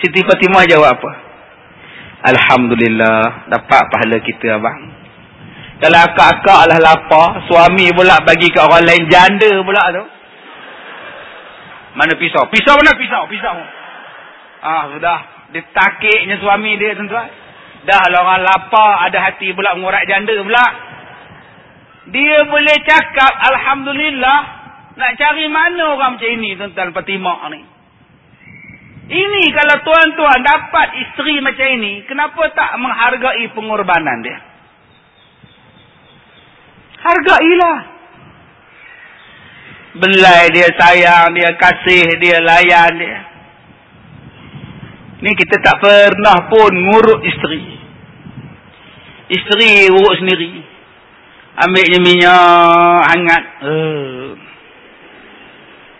Siti Fatimah jawab apa? Alhamdulillah dapat pahala kita abang. Kalau akak-akak lah lapar, suami pula bagi ke orang lain janda pula tu. Mana pisau? Pisau mana pisau? Pisau. Ah sudah ditakiknya suami dia tuan-tuan. Dah lah orang lapar ada hati pula mengurat janda pula. Dia boleh cakap alhamdulillah nak cari mana orang macam ini tuan-tuan Fatimah ni. Ini kalau tuan-tuan dapat isteri macam ini, kenapa tak menghargai pengorbanan dia? Hargailah. Belai dia sayang, dia kasih, dia layan dia. Ni kita tak pernah pun ngurut isteri. Isteri urut sendiri. Ambilnya minyak hangat. Uh.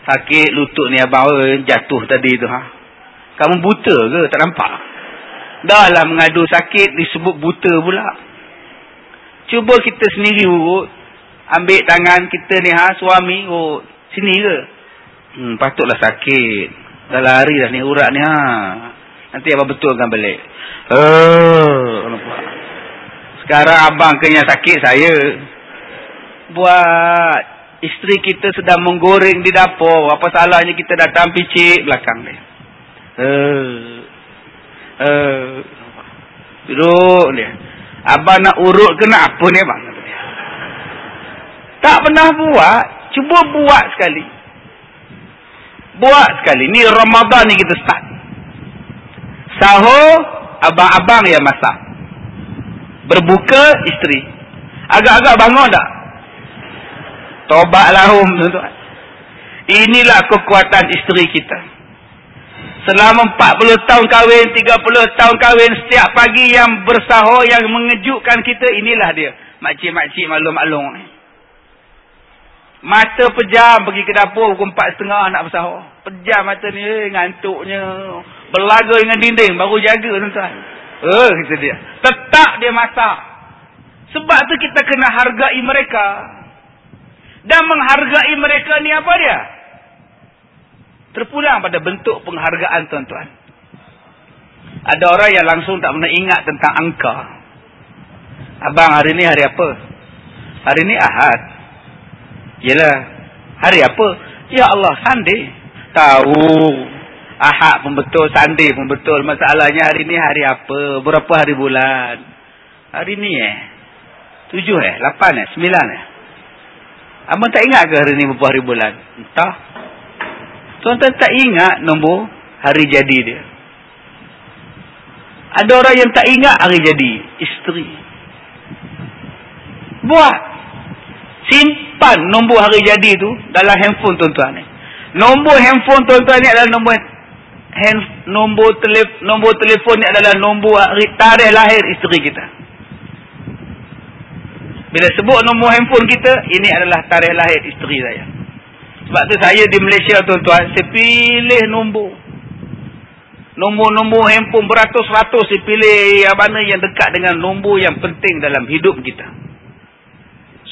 Sakit lutut ni abang jatuh tadi tu ha. Kamu buta ke? Tak nampak? Dah lah mengadu sakit disebut buta pula. Cuba kita sendiri urut. Ambil tangan kita ni ha, suami urut. Sini ke? Hmm, patutlah sakit. Dah lari dah ni urat ni ha. Nanti abang betulkan balik. Oh. Sekarang abang kena sakit saya. Buat isteri kita sedang menggoreng di dapur. Apa salahnya kita datang picit belakang dia. Eh. Eh. Duduk dia. Abang nak urut ke nak apa ni abang? Tak pernah buat. Cuba buat sekali. Buat sekali. Ni Ramadan ni kita start. Sahur, abang-abang yang masak. Berbuka, isteri. Agak-agak bangun tak? Tobat lahum. Inilah kekuatan isteri kita. Selama 40 tahun kahwin, 30 tahun kahwin, setiap pagi yang bersahur, yang mengejutkan kita, inilah dia. Makcik-makcik maklum-maklum ni. Mata pejam pergi ke dapur, pukul 4.30 nak bersahur. Pejam mata ni, eh, ngantuknya. Berlaga dengan dinding, baru jaga tuan-tuan. Eh, kita dia. Tetap dia masak. Sebab tu kita kena hargai mereka. Dan menghargai mereka ni apa dia? Terpulang pada bentuk penghargaan tuan-tuan. Ada orang yang langsung tak pernah ingat tentang angka. Abang hari ni hari apa? Hari ni Ahad. Yalah. Hari apa? Ya Allah, Sunday. Tahu. Ahad pun betul, Sunday pun betul. Masalahnya hari ni hari apa? Berapa hari bulan? Hari ni eh? Tujuh eh? Lapan eh? Sembilan eh? Abang tak ingat ke hari ni berapa hari bulan? Entah. Tuan-tuan tak ingat nombor hari jadi dia. Ada orang yang tak ingat hari jadi isteri. Buat. Simpan nombor hari jadi tu dalam handphone tuan-tuan ni. Nombor handphone tuan-tuan ni adalah nombor hand, nombor telef, nombor telefon ni adalah nombor tarikh lahir isteri kita. Bila sebut nombor handphone kita, ini adalah tarikh lahir isteri saya. Sebab tu saya di Malaysia tuan-tuan, saya pilih nombor. Nombor-nombor handphone beratus-ratus dipilih yang mana yang dekat dengan nombor yang penting dalam hidup kita.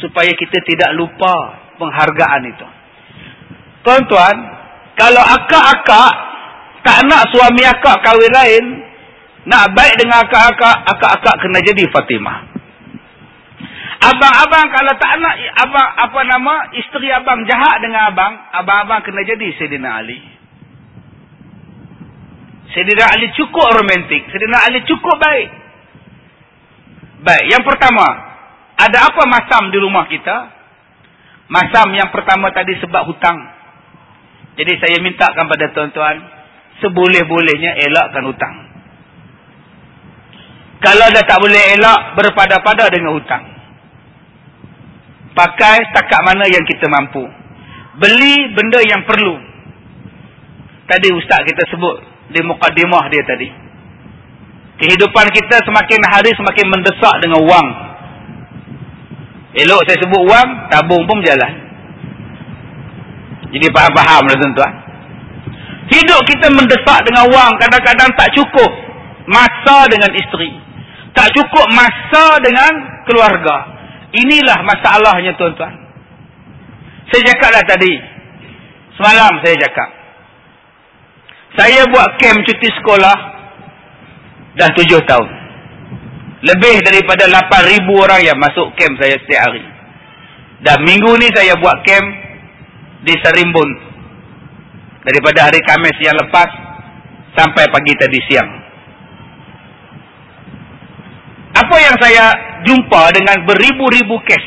Supaya kita tidak lupa penghargaan itu. Tuan-tuan, kalau akak-akak tak nak suami akak kahwin lain, nak baik dengan akak-akak, akak-akak kena jadi Fatimah. Abang-abang kalau tak nak abang apa nama isteri abang jahat dengan abang, abang-abang kena jadi Sayyidina Ali. Sayyidina Ali cukup romantik, Sayyidina Ali cukup baik. Baik, yang pertama, ada apa masam di rumah kita? Masam yang pertama tadi sebab hutang. Jadi saya minta kepada tuan-tuan, seboleh-bolehnya elakkan hutang. Kalau dah tak boleh elak, berpada-pada dengan hutang. Pakai setakat mana yang kita mampu. Beli benda yang perlu. Tadi ustaz kita sebut di mukadimah dia tadi. Kehidupan kita semakin hari semakin mendesak dengan wang. Elok saya sebut wang, tabung pun berjalan. Jadi faham-faham lah tuan-tuan. Hidup kita mendesak dengan wang. Kadang-kadang tak cukup masa dengan isteri. Tak cukup masa dengan keluarga. Inilah masalahnya tuan-tuan. Saya cakaplah tadi. Semalam saya cakap. Saya buat kem cuti sekolah. Dah tujuh tahun. Lebih daripada lapan ribu orang yang masuk kem saya setiap hari. Dan minggu ni saya buat kem di Serimbun daripada hari Kamis yang lepas sampai pagi tadi siang. Apa yang saya jumpa dengan beribu-ribu kes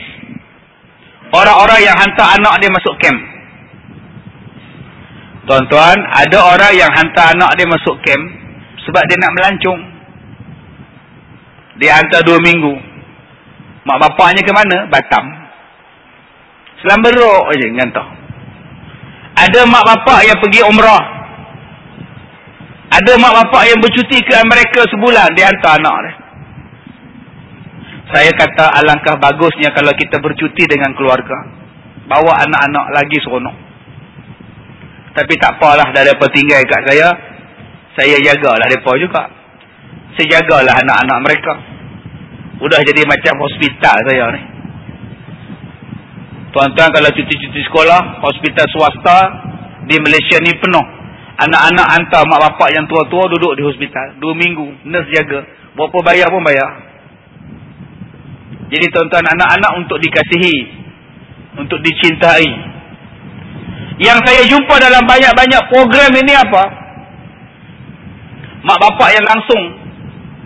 orang-orang yang hantar anak dia masuk kem. Tuan-tuan, ada orang yang hantar anak dia masuk kem sebab dia nak melancung. Dia hantar dua minggu. Mak bapaknya ke mana? Batam. Selamberok je ngantar. Ada mak bapak yang pergi umrah. Ada mak bapak yang bercuti ke Amerika sebulan. Dia hantar anak dia. Saya kata alangkah bagusnya kalau kita bercuti dengan keluarga. Bawa anak-anak lagi seronok. Tapi tak apalah dah mereka tinggal kat saya. Saya jagalah mereka juga. Saya jagalah anak-anak mereka. Sudah jadi macam hospital saya ni. Tuan-tuan kalau cuti-cuti sekolah, hospital swasta di Malaysia ni penuh. Anak-anak hantar mak bapak yang tua-tua duduk di hospital. Dua minggu, nurse jaga. Berapa bayar pun bayar. Jadi tuan-tuan, anak-anak untuk dikasihi. Untuk dicintai. Yang saya jumpa dalam banyak-banyak program ini apa? Mak bapak yang langsung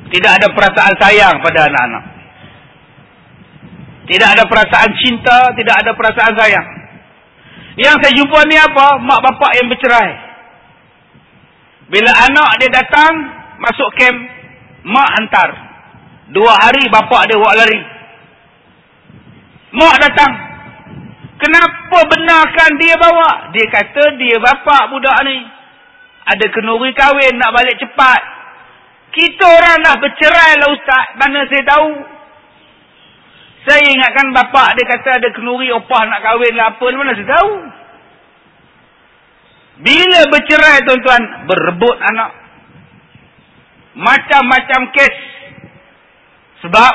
tidak ada perasaan sayang pada anak-anak. Tidak ada perasaan cinta, tidak ada perasaan sayang. Yang saya jumpa ni apa? Mak bapak yang bercerai. Bila anak dia datang, masuk kem, mak hantar. Dua hari bapak dia buat lari. Mak datang. Kenapa benarkan dia bawa? Dia kata dia bapak budak ni. Ada kenuri kahwin nak balik cepat. Kita orang dah bercerai lah ustaz. Mana saya tahu. Saya ingatkan bapak dia kata ada kenuri opah nak kahwin lah apa. Mana saya tahu. Bila bercerai tuan-tuan. Berebut anak. Macam-macam kes. Sebab.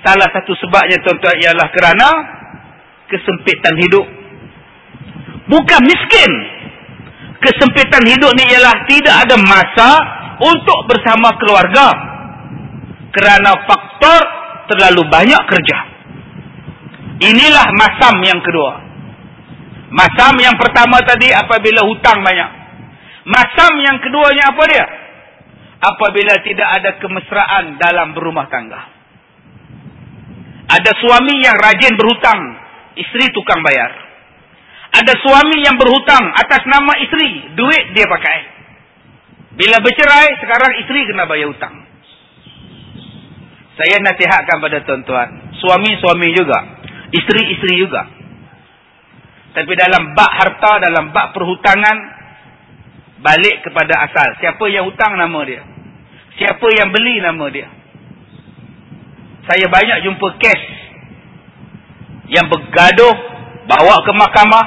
Salah satu sebabnya tuan-tuan ialah kerana. Kesempitan hidup. Bukan miskin. Kesempitan hidup ni ialah tidak ada masa. Untuk bersama keluarga. Kerana faktor terlalu banyak kerja. Inilah masam yang kedua. Masam yang pertama tadi apabila hutang banyak. Masam yang keduanya apa dia? Apabila tidak ada kemesraan dalam berumah tangga. Ada suami yang rajin berhutang, isteri tukang bayar. Ada suami yang berhutang atas nama isteri, duit dia pakai. Bila bercerai, sekarang isteri kena bayar hutang. Saya nasihatkan pada tuan-tuan. Suami-suami juga. Isteri-isteri juga. Tapi dalam bak harta, dalam bak perhutangan. Balik kepada asal. Siapa yang hutang nama dia. Siapa yang beli nama dia. Saya banyak jumpa kes. Yang bergaduh. Bawa ke mahkamah.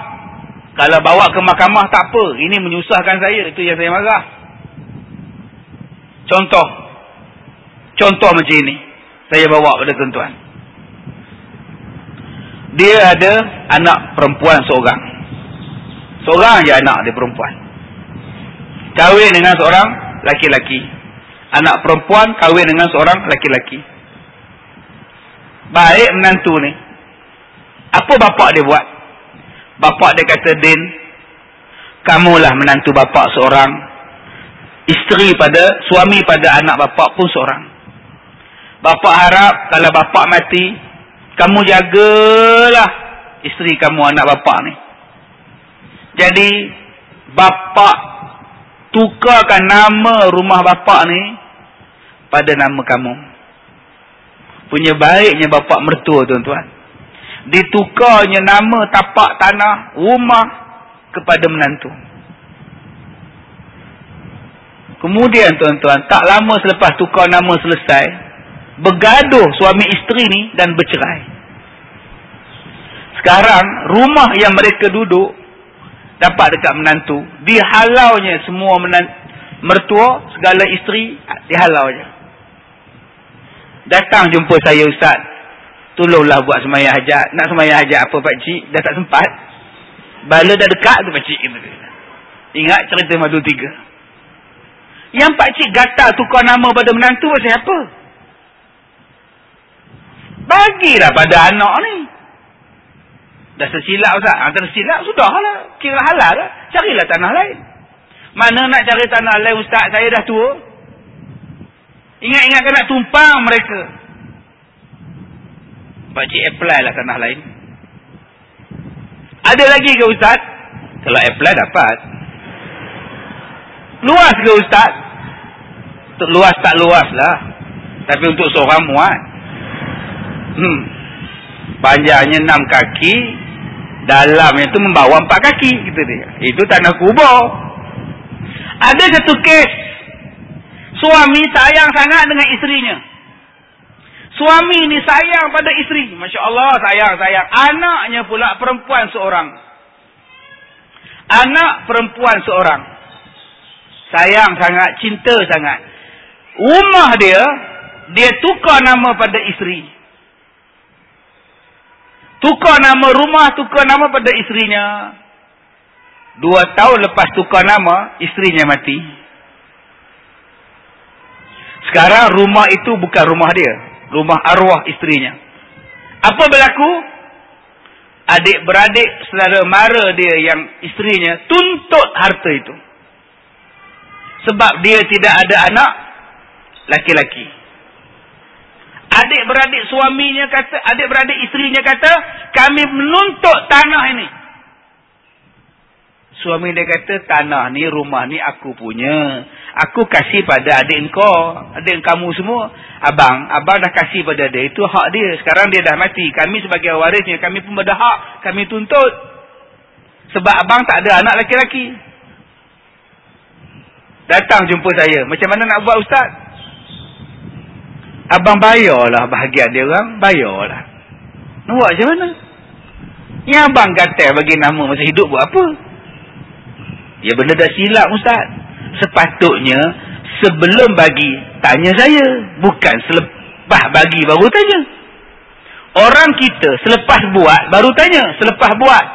Kalau bawa ke mahkamah tak apa. Ini menyusahkan saya. Itu yang saya marah. Contoh. Contoh macam ini. Saya bawa pada tuan-tuan. Dia ada anak perempuan seorang. Seorang je anak dia perempuan. Kahwin dengan seorang laki-laki. Anak perempuan kahwin dengan seorang laki-laki. Baik menantu ni. Apa bapak dia buat? Bapak dia kata, Din, kamulah menantu bapak seorang. Isteri pada, suami pada anak bapak pun seorang. Bapak harap kalau bapak mati, kamu jagalah isteri kamu anak bapak ni. Jadi, bapak tukarkan nama rumah bapak ni pada nama kamu. Punya baiknya bapak mertua tuan-tuan. Ditukarnya nama tapak tanah rumah kepada menantu. Kemudian tuan-tuan, tak lama selepas tukar nama selesai, bergaduh suami isteri ni dan bercerai. Sekarang, rumah yang mereka duduk, dapat dekat menantu, dihalaunya semua menantu, mertua, segala isteri, dihalaunya. Datang jumpa saya Ustaz, tolonglah buat semayah hajat. Nak semayah hajat apa Pak Cik, dah tak sempat. Bala dah dekat tu Pak Cik. Ingat cerita madu tiga. Yang Pak Cik gatal tukar nama pada menantu pasal apa? Bagilah pada anak ni. Dah tersilap Ustaz. Ha, tersilap sudahlah. Kira halal lah. Carilah tanah lain. Mana nak cari tanah lain Ustaz? Saya dah tua. Ingat-ingat nak tumpang mereka. Pak Cik apply lah tanah lain. Ada lagi ke Ustaz? Kalau apply dapat. Luas ke Ustaz? luas tak luas lah. Tapi untuk seorang muat. Hmm. Panjangnya enam kaki. Dalamnya itu membawa empat kaki. Gitu dia. Itu tanah kubur. Ada satu kes. Suami sayang sangat dengan isterinya. Suami ni sayang pada isteri. Masya Allah sayang, sayang. Anaknya pula perempuan seorang. Anak perempuan seorang. Sayang sangat, cinta sangat rumah dia dia tukar nama pada isteri tukar nama rumah tukar nama pada isterinya. Dua tahun lepas tukar nama isterinya mati. Sekarang rumah itu bukan rumah dia. Rumah arwah isterinya. Apa berlaku? Adik-beradik saudara mara dia yang isterinya tuntut harta itu. Sebab dia tidak ada anak laki-laki. Adik-beradik suaminya kata, adik-beradik isterinya kata, kami menuntut tanah ini. Suami dia kata, tanah ni, rumah ni aku punya. Aku kasih pada adik engkau, adik kamu semua. Abang, abang dah kasih pada dia. Itu hak dia. Sekarang dia dah mati. Kami sebagai warisnya, kami pun berhak. Kami tuntut. Sebab abang tak ada anak laki-laki. Datang jumpa saya. Macam mana nak buat ustaz? Abang bayarlah bahagian dia orang. Bayarlah. Buat macam mana? Yang abang kata bagi nama masa hidup buat apa? Ya benda dah silap Ustaz. Sepatutnya sebelum bagi tanya saya. Bukan selepas bagi baru tanya. Orang kita selepas buat baru tanya. Selepas buat.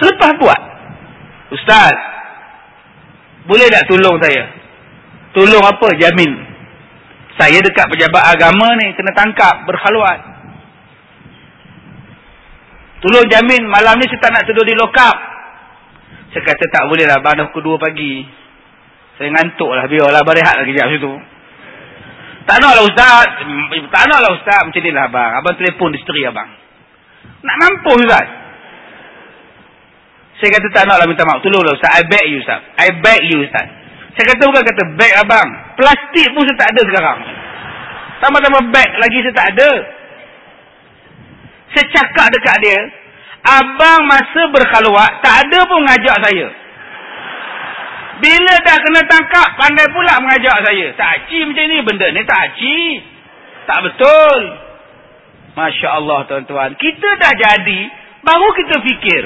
Selepas buat. Ustaz. Boleh tak tolong saya? Tolong apa? Jamin saya dekat pejabat agama ni kena tangkap berkhaluat tolong jamin malam ni saya tak nak tidur di lokap. Saya kata tak boleh lah pukul 2 pagi. Saya ngantuk lah biarlah berehat lah kejap situ. Tak nak lah ustaz. Tak nak lah ustaz. Macam ni lah abang. Abang telefon isteri abang. Nak mampu ustaz. Saya kata tak nak lah minta maaf. Tolong lah ustaz. I beg you ustaz. I beg you ustaz saya kata bukan kata beg abang. Plastik pun saya tak ada sekarang. Tambah-tambah beg lagi saya tak ada. Saya cakap dekat dia. Abang masa berkhaluat tak ada pun mengajak saya. Bila dah kena tangkap pandai pula mengajak saya. Tak ci macam ni benda ni tak ci. Tak betul. Masya Allah tuan-tuan. Kita dah jadi baru kita fikir.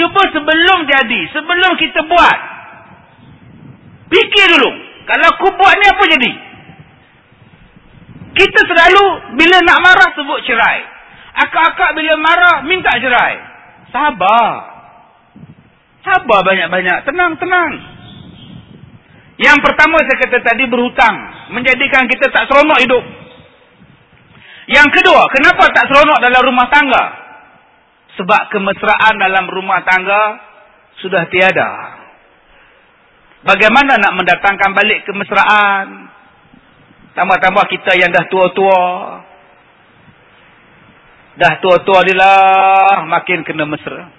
Cuba sebelum jadi. Sebelum kita buat. Fikir dulu. Kalau aku buat ni apa jadi? Kita selalu bila nak marah sebut cerai. Akak-akak bila marah minta cerai. Sabar. Sabar banyak-banyak. Tenang, tenang. Yang pertama saya kata tadi berhutang. Menjadikan kita tak seronok hidup. Yang kedua, kenapa tak seronok dalam rumah tangga? Sebab kemesraan dalam rumah tangga sudah tiada. Bagaimana nak mendatangkan balik kemesraan? Tambah-tambah kita yang dah tua-tua. Dah tua-tua dia lah, makin kena mesra.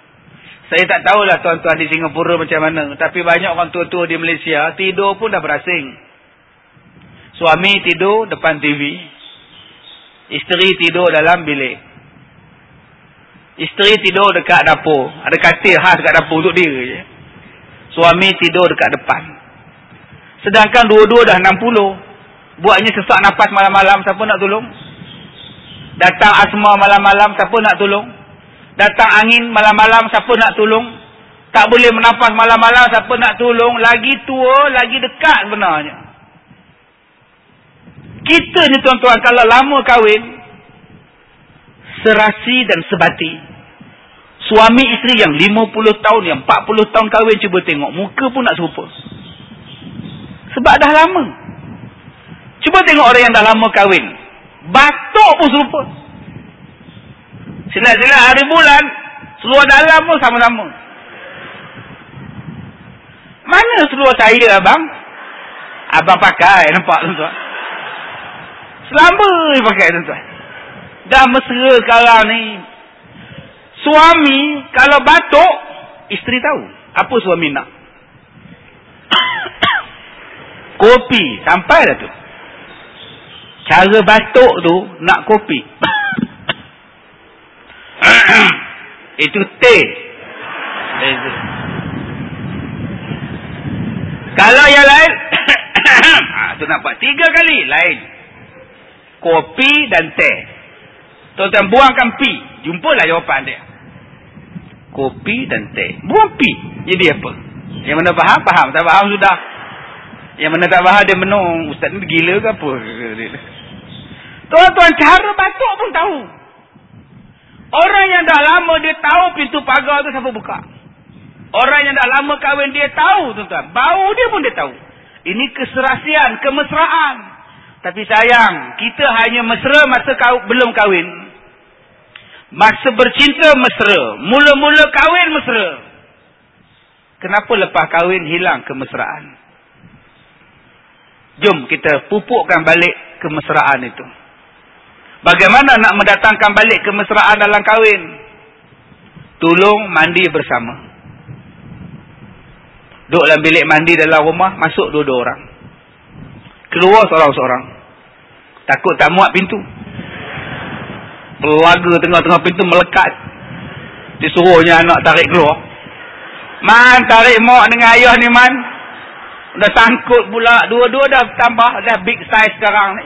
Saya tak tahulah tuan-tuan di Singapura macam mana. Tapi banyak orang tua-tua di Malaysia, tidur pun dah berasing. Suami tidur depan TV. Isteri tidur dalam bilik. Isteri tidur dekat dapur. Ada katil khas dekat dapur untuk dia je. Suami tidur dekat depan. Sedangkan dua-dua dah 60. Buatnya sesak nafas malam-malam. Siapa nak tolong? Datang asma malam-malam. Siapa nak tolong? Datang angin malam-malam. Siapa nak tolong? Tak boleh menafas malam-malam. Siapa nak tolong? Lagi tua, lagi dekat sebenarnya. Kita ni tuan-tuan kalau lama kahwin serasi dan sebati. Suami isteri yang 50 tahun, yang 40 tahun kahwin cuba tengok muka pun nak serupa. Sebab dah lama. Cuba tengok orang yang dah lama kahwin. Batuk pun serupa. Sila-sila hari bulan seluar dalam pun sama-sama. Mana seluar saya abang? Abang pakai nampak tuan-tuan. Selama pakai tuan-tuan. Dah mesra sekarang ni. Suami kalau batuk, isteri tahu. Apa suami nak? *coughs* kopi. Sampai dah tu. Cara batuk tu, nak kopi. *coughs* Itu teh. Kalau yang lain, ha, *coughs* tu nampak tiga kali lain kopi dan teh. Tuan-tuan buangkan pi. Jumpalah jawapan dia. Kopi dan teh. Buang pi. Jadi apa? Yang mana faham? Faham. Tak faham sudah. Yang mana tak faham dia menung. Ustaz ni gila ke apa? Tuan-tuan cara batuk pun tahu. Orang yang dah lama dia tahu pintu pagar tu siapa buka. Orang yang dah lama kahwin dia tahu tuan-tuan. Bau dia pun dia tahu. Ini keserasian, kemesraan. Tapi sayang, kita hanya mesra masa kau belum kahwin. Masa bercinta mesra. Mula-mula kahwin mesra. Kenapa lepas kahwin hilang kemesraan? Jom kita pupukkan balik kemesraan itu. Bagaimana nak mendatangkan balik kemesraan dalam kahwin? Tolong mandi bersama. Duduk dalam bilik mandi dalam rumah, masuk dua-dua orang. Keluar seorang-seorang. Takut tak muat pintu. Pelaga tengah-tengah pintu melekat. Disuruhnya anak tarik keluar. Man, tarik mak dengan ayah ni, man. Dah sangkut pula. Dua-dua dah tambah. Dah big size sekarang ni.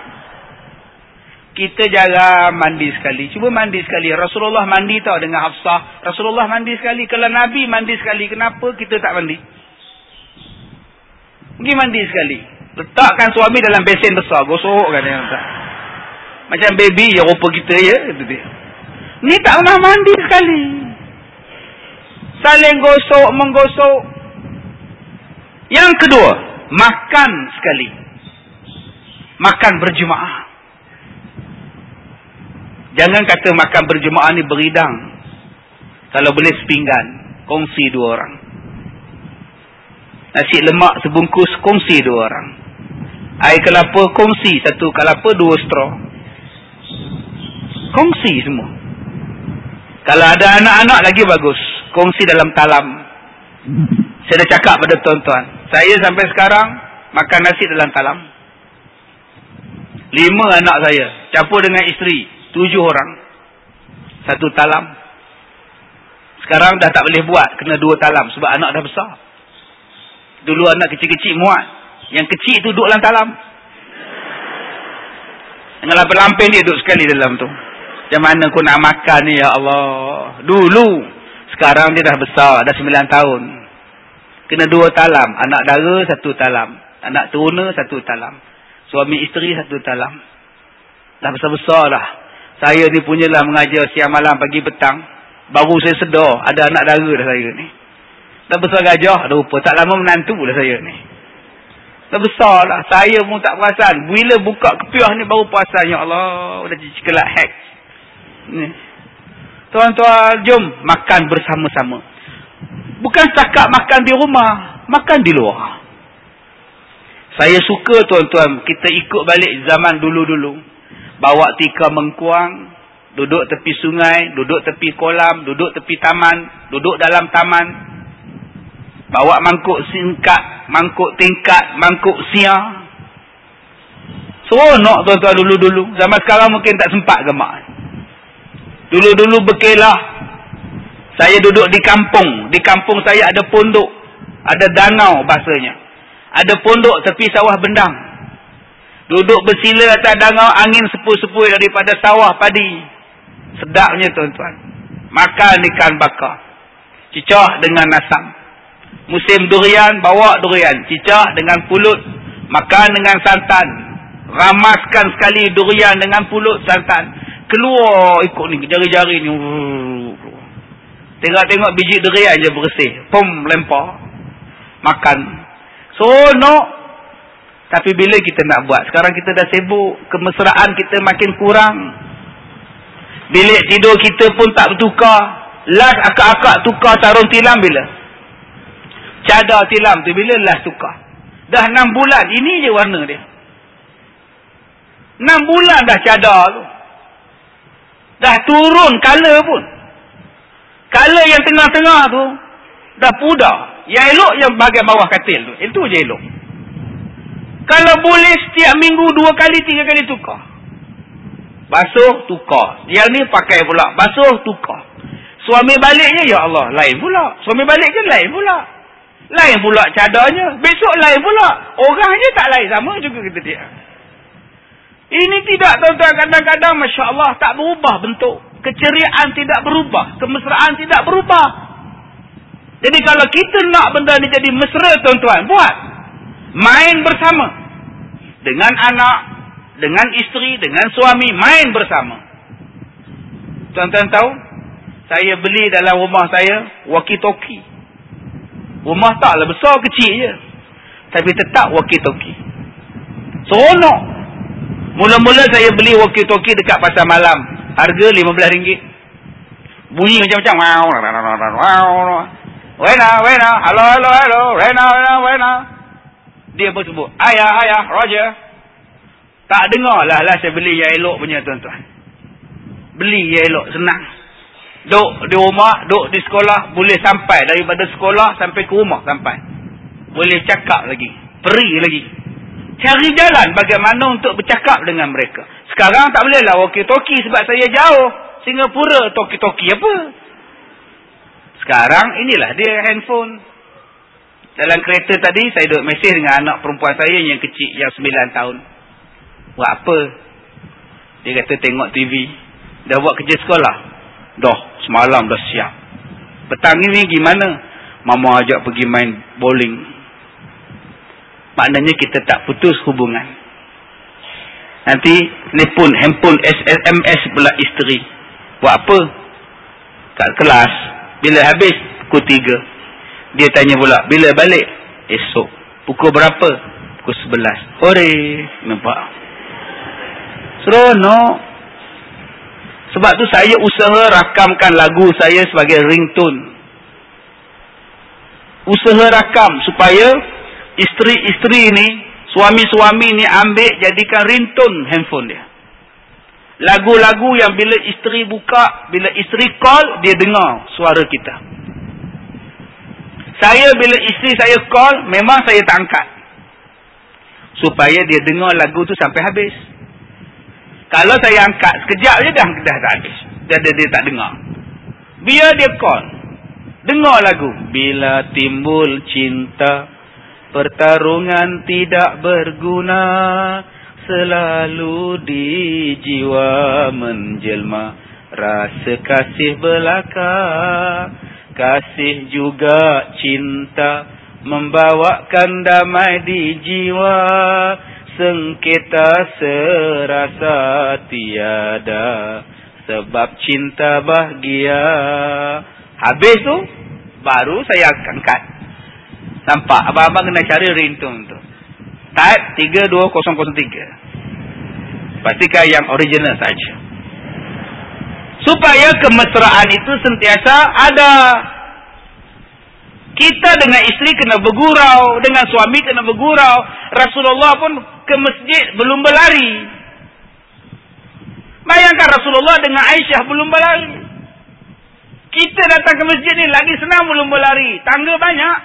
Kita jarang mandi sekali. Cuba mandi sekali. Rasulullah mandi tau dengan Hafsah. Rasulullah mandi sekali. Kalau Nabi mandi sekali. Kenapa kita tak mandi? Pergi mandi sekali. Letakkan suami dalam besen besar. Gosokkan dia. Macam baby yang rupa kita ya. Itu dia. Ni tak pernah mandi sekali. Saling gosok, menggosok. Yang kedua. Makan sekali. Makan berjemaah. Jangan kata makan berjemaah ni beridang. Kalau boleh sepinggan. Kongsi dua orang. Nasi lemak sebungkus kongsi dua orang. Air kelapa kongsi satu kelapa dua straw. Kongsi semua. Kalau ada anak-anak lagi bagus. Kongsi dalam talam. Saya dah cakap pada tuan-tuan. Saya sampai sekarang makan nasi dalam talam. Lima anak saya. Campur dengan isteri. Tujuh orang. Satu talam. Sekarang dah tak boleh buat. Kena dua talam. Sebab anak dah besar. Dulu anak kecil-kecil muat. Yang kecil tu duduk dalam talam. Dengan lampai-lampai dia duduk sekali dalam tu. Macam mana aku nak makan ni ya Allah. Dulu. Sekarang dia dah besar. Dah sembilan tahun. Kena dua talam. Anak dara satu talam. Anak teruna satu talam. Suami isteri satu talam. Dah besar-besar dah. Saya ni punyalah mengajar siang malam pagi petang. Baru saya sedar ada anak dara dah saya ni. Dah besar gajah. Dah rupa. Tak lama menantu lah saya ni. Dah besar lah. Saya pun tak perasan. Bila buka kepiah ni baru perasan. Ya Allah. Dah kelak hack. Tuan-tuan, jom makan bersama-sama. Bukan setakat makan di rumah. Makan di luar. Saya suka tuan-tuan, kita ikut balik zaman dulu-dulu. Bawa tika mengkuang, duduk tepi sungai, duduk tepi kolam, duduk tepi taman, duduk dalam taman. Bawa mangkuk singkat, mangkuk tingkat, mangkuk siang. Seronok tuan-tuan dulu-dulu. Zaman sekarang mungkin tak sempat gemak. Dulu-dulu berkelah. Saya duduk di kampung. Di kampung saya ada pondok. Ada danau bahasanya. Ada pondok tepi sawah bendang. Duduk bersila atas danau angin sepul-sepul daripada sawah padi. Sedapnya tuan-tuan. Makan ikan bakar. Cicah dengan nasam. Musim durian, bawa durian. Cicah dengan pulut. Makan dengan santan. Ramaskan sekali durian dengan pulut santan keluar ikut ni jari-jari ni. Tengok-tengok biji durian je bersih. Pom lempar. Makan. Seronok. Tapi bila kita nak buat? Sekarang kita dah sibuk. Kemesraan kita makin kurang. Bilik tidur kita pun tak bertukar. Last akak-akak tukar tarung tilam bila? Cadar tilam tu bila last tukar? Dah 6 bulan. Ini je warna dia. 6 bulan dah cadar tu Dah turun color pun. Color yang tengah-tengah tu dah pudar. Yang elok yang bahagian bawah katil tu. Itu je elok. Kalau boleh setiap minggu dua kali, tiga kali tukar. Basuh, tukar. Yang ni pakai pula. Basuh, tukar. Suami baliknya, ya Allah, lain pula. Suami baliknya lain pula. Lain pula cadarnya. Besok lain pula. Orangnya tak lain. Sama juga kita dia. Ini tidak tuan-tuan kadang-kadang Masya Allah tak berubah bentuk. Keceriaan tidak berubah. Kemesraan tidak berubah. Jadi kalau kita nak benda ni jadi mesra tuan-tuan. Buat. Main bersama. Dengan anak. Dengan isteri. Dengan suami. Main bersama. Tuan-tuan tahu. Saya beli dalam rumah saya. Walkie-talkie. Rumah taklah besar kecil je. Tapi tetap walkie-talkie. Seronok. Mula-mula saya beli walkie-talkie dekat pasar malam. Harga RM15. Bunyi macam-macam. Wena, wena, halo, halo, halo, wena, wena, wena. Dia pun sebut, ayah, ayah, Roger. Tak dengar lah lah saya beli yang elok punya tuan-tuan. Beli yang elok, senang. Duk di rumah, duk di sekolah, boleh sampai. Daripada sekolah sampai ke rumah sampai. Boleh cakap lagi. Peri lagi cari jalan bagaimana untuk bercakap dengan mereka. Sekarang tak boleh lah walkie-talkie sebab saya jauh. Singapura talkie-talkie apa? Sekarang inilah dia handphone. Dalam kereta tadi saya duduk mesej dengan anak perempuan saya yang kecil yang 9 tahun. Buat apa? Dia kata tengok TV. Dah buat kerja sekolah. Dah semalam dah siap. Petang ini gimana? Mama ajak pergi main bowling maknanya kita tak putus hubungan. Nanti telefon handphone SMS pula isteri. Buat apa? Kat kelas. Bila habis pukul 3. Dia tanya pula, bila balik? Esok. Pukul berapa? Pukul 11. Ore, nampak. Seronok. Sebab tu saya usaha rakamkan lagu saya sebagai ringtone. Usaha rakam supaya isteri-isteri ni, suami-suami ni ambil jadikan ringtone handphone dia. Lagu-lagu yang bila isteri buka, bila isteri call, dia dengar suara kita. Saya bila isteri saya call, memang saya tak angkat. Supaya dia dengar lagu tu sampai habis. Kalau saya angkat, sekejap je dah, dah tak habis. Dia, dia, dia tak dengar. Biar dia call. Dengar lagu. Bila timbul cinta, Pertarungan tidak berguna Selalu di jiwa menjelma. Rasa kasih belaka Kasih juga cinta Membawakan damai di jiwa. Sengketa serasa tiada Sebab cinta bahagia. Habis tu Baru saya angkat Nampak abang-abang kena cari ringtone tu Type 32003 Pastikan yang original saja Supaya kemesraan itu sentiasa ada kita dengan isteri kena bergurau, dengan suami kena bergurau. Rasulullah pun ke masjid belum berlari. Bayangkan Rasulullah dengan Aisyah belum berlari. Kita datang ke masjid ni lagi senang belum berlari. Tangga banyak.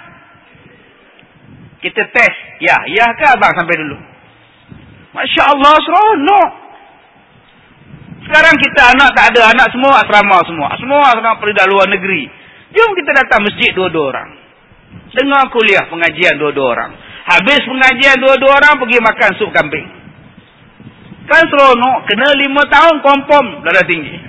Kita test. Ya, ya ke abang sampai dulu? Masya Allah, seronok. Sekarang kita anak tak ada. Anak semua asrama semua. Semua asrama pergi luar negeri. Jom kita datang masjid dua-dua orang. Dengar kuliah pengajian dua-dua orang. Habis pengajian dua-dua orang pergi makan sup kambing. Kan seronok. Kena lima tahun kompom darah tinggi.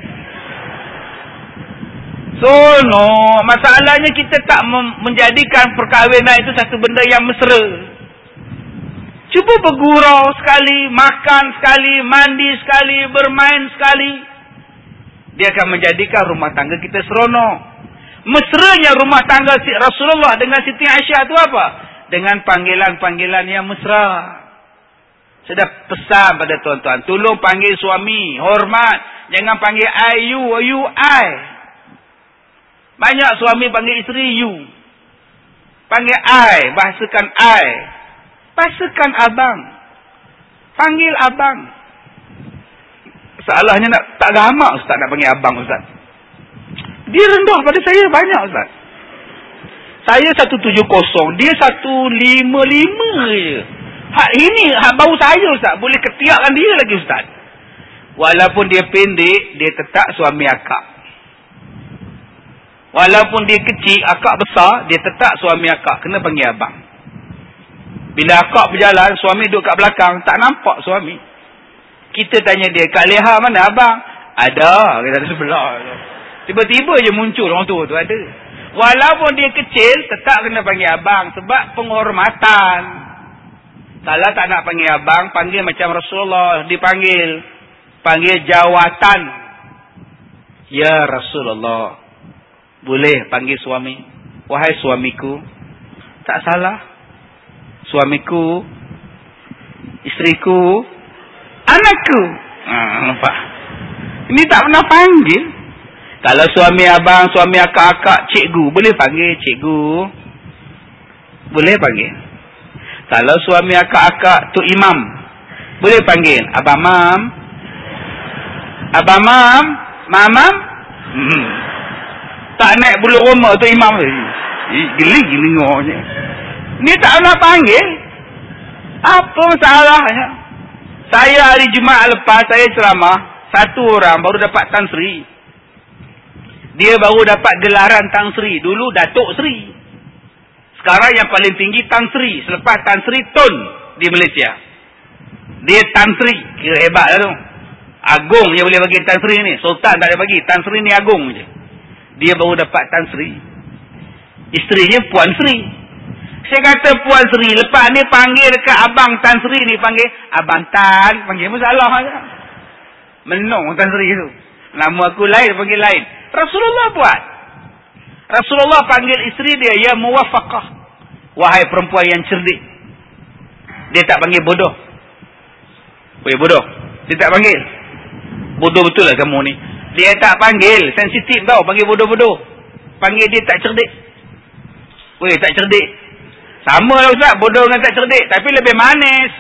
Seronok. Masalahnya kita tak menjadikan perkahwinan itu satu benda yang mesra. Cuba bergurau sekali, makan sekali, mandi sekali, bermain sekali. Dia akan menjadikan rumah tangga kita seronok. Mesranya rumah tangga Rasulullah dengan Siti Aisyah itu apa? Dengan panggilan-panggilan yang mesra. Sudah pesan pada tuan-tuan. Tolong panggil suami. Hormat. Jangan panggil I, you, you, I. Banyak suami panggil isteri you. Panggil I. Bahasakan I. Bahasakan abang. Panggil abang. Salahnya nak tak gamak Ustaz nak panggil abang Ustaz. Dia rendah pada saya banyak Ustaz. Saya 170, dia 155 je. Hak ini hak bau saya Ustaz, boleh ketiakkan dia lagi Ustaz. Walaupun dia pendek, dia tetap suami akak. Walaupun dia kecil, akak besar, dia tetap suami akak. Kena panggil abang. Bila akak berjalan, suami duduk kat belakang, tak nampak suami. Kita tanya dia, Kak Leha mana abang? Ada, kita ada sebelah. Tiba-tiba je muncul orang tua tu ada. Walaupun dia kecil, tetap kena panggil abang. Sebab penghormatan. Kalau tak nak panggil abang, panggil macam Rasulullah. Dipanggil. Panggil jawatan. Ya Rasulullah. Boleh panggil suami. Wahai suamiku. Tak salah. Suamiku. Isteriku. Anakku. Ha, nampak? Ini tak pernah panggil. Kalau suami abang, suami akak-akak, cikgu. Boleh panggil cikgu. Boleh panggil. Kalau suami akak-akak, tu imam. Boleh panggil. Abang mam. Abang mam. Mamam. Hmm. Tak naik bulu rumah tu imam. Geli-geli ngornya. Ni tak nak panggil. Apa masalahnya? Saya hari Jumaat lepas, saya ceramah. Satu orang baru dapat Tan Sri. Dia baru dapat gelaran Tan Sri. Dulu Datuk Sri. Sekarang yang paling tinggi Tan Sri. Selepas Tan Sri Tun di Malaysia. Dia Tan Sri. Kira hebat lah tu. Agung yang boleh bagi Tan Sri ni. Sultan tak ada bagi. Tan Sri ni agung je. Dia baru dapat Tan Sri. Isterinya Puan Sri. Saya kata Puan Sri. Lepas ni panggil dekat Abang Tan Sri ni. Panggil Abang Tan. Panggil masalah. Menung Tan Sri tu. Nama aku lain. Panggil lain. Rasulullah buat. Rasulullah panggil isteri dia, ya muwafaqah. Wahai perempuan yang cerdik. Dia tak panggil bodoh. Weh bodoh. Dia tak panggil. Bodoh betul lah kamu ni. Dia tak panggil. Sensitif tau. Panggil bodoh-bodoh. Panggil dia tak cerdik. Weh tak cerdik. Sama lah Ustaz. Bodoh dengan tak cerdik. Tapi lebih manis.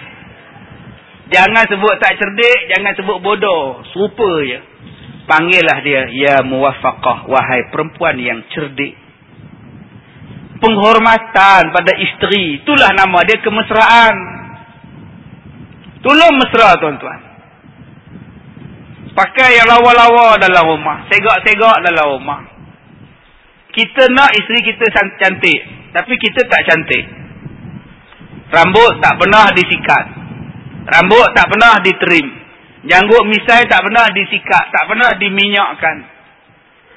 Jangan sebut tak cerdik. Jangan sebut bodoh. Serupa je. Panggillah dia, ya muwafaqah, wahai perempuan yang cerdik. Penghormatan pada isteri, itulah nama dia kemesraan. Tolong mesra tuan-tuan. Pakai yang lawa-lawa dalam rumah, segak-segak dalam rumah. Kita nak isteri kita cantik, tapi kita tak cantik. Rambut tak pernah disikat. Rambut tak pernah ditrim. Janggut misai tak pernah disikat, tak pernah diminyakkan.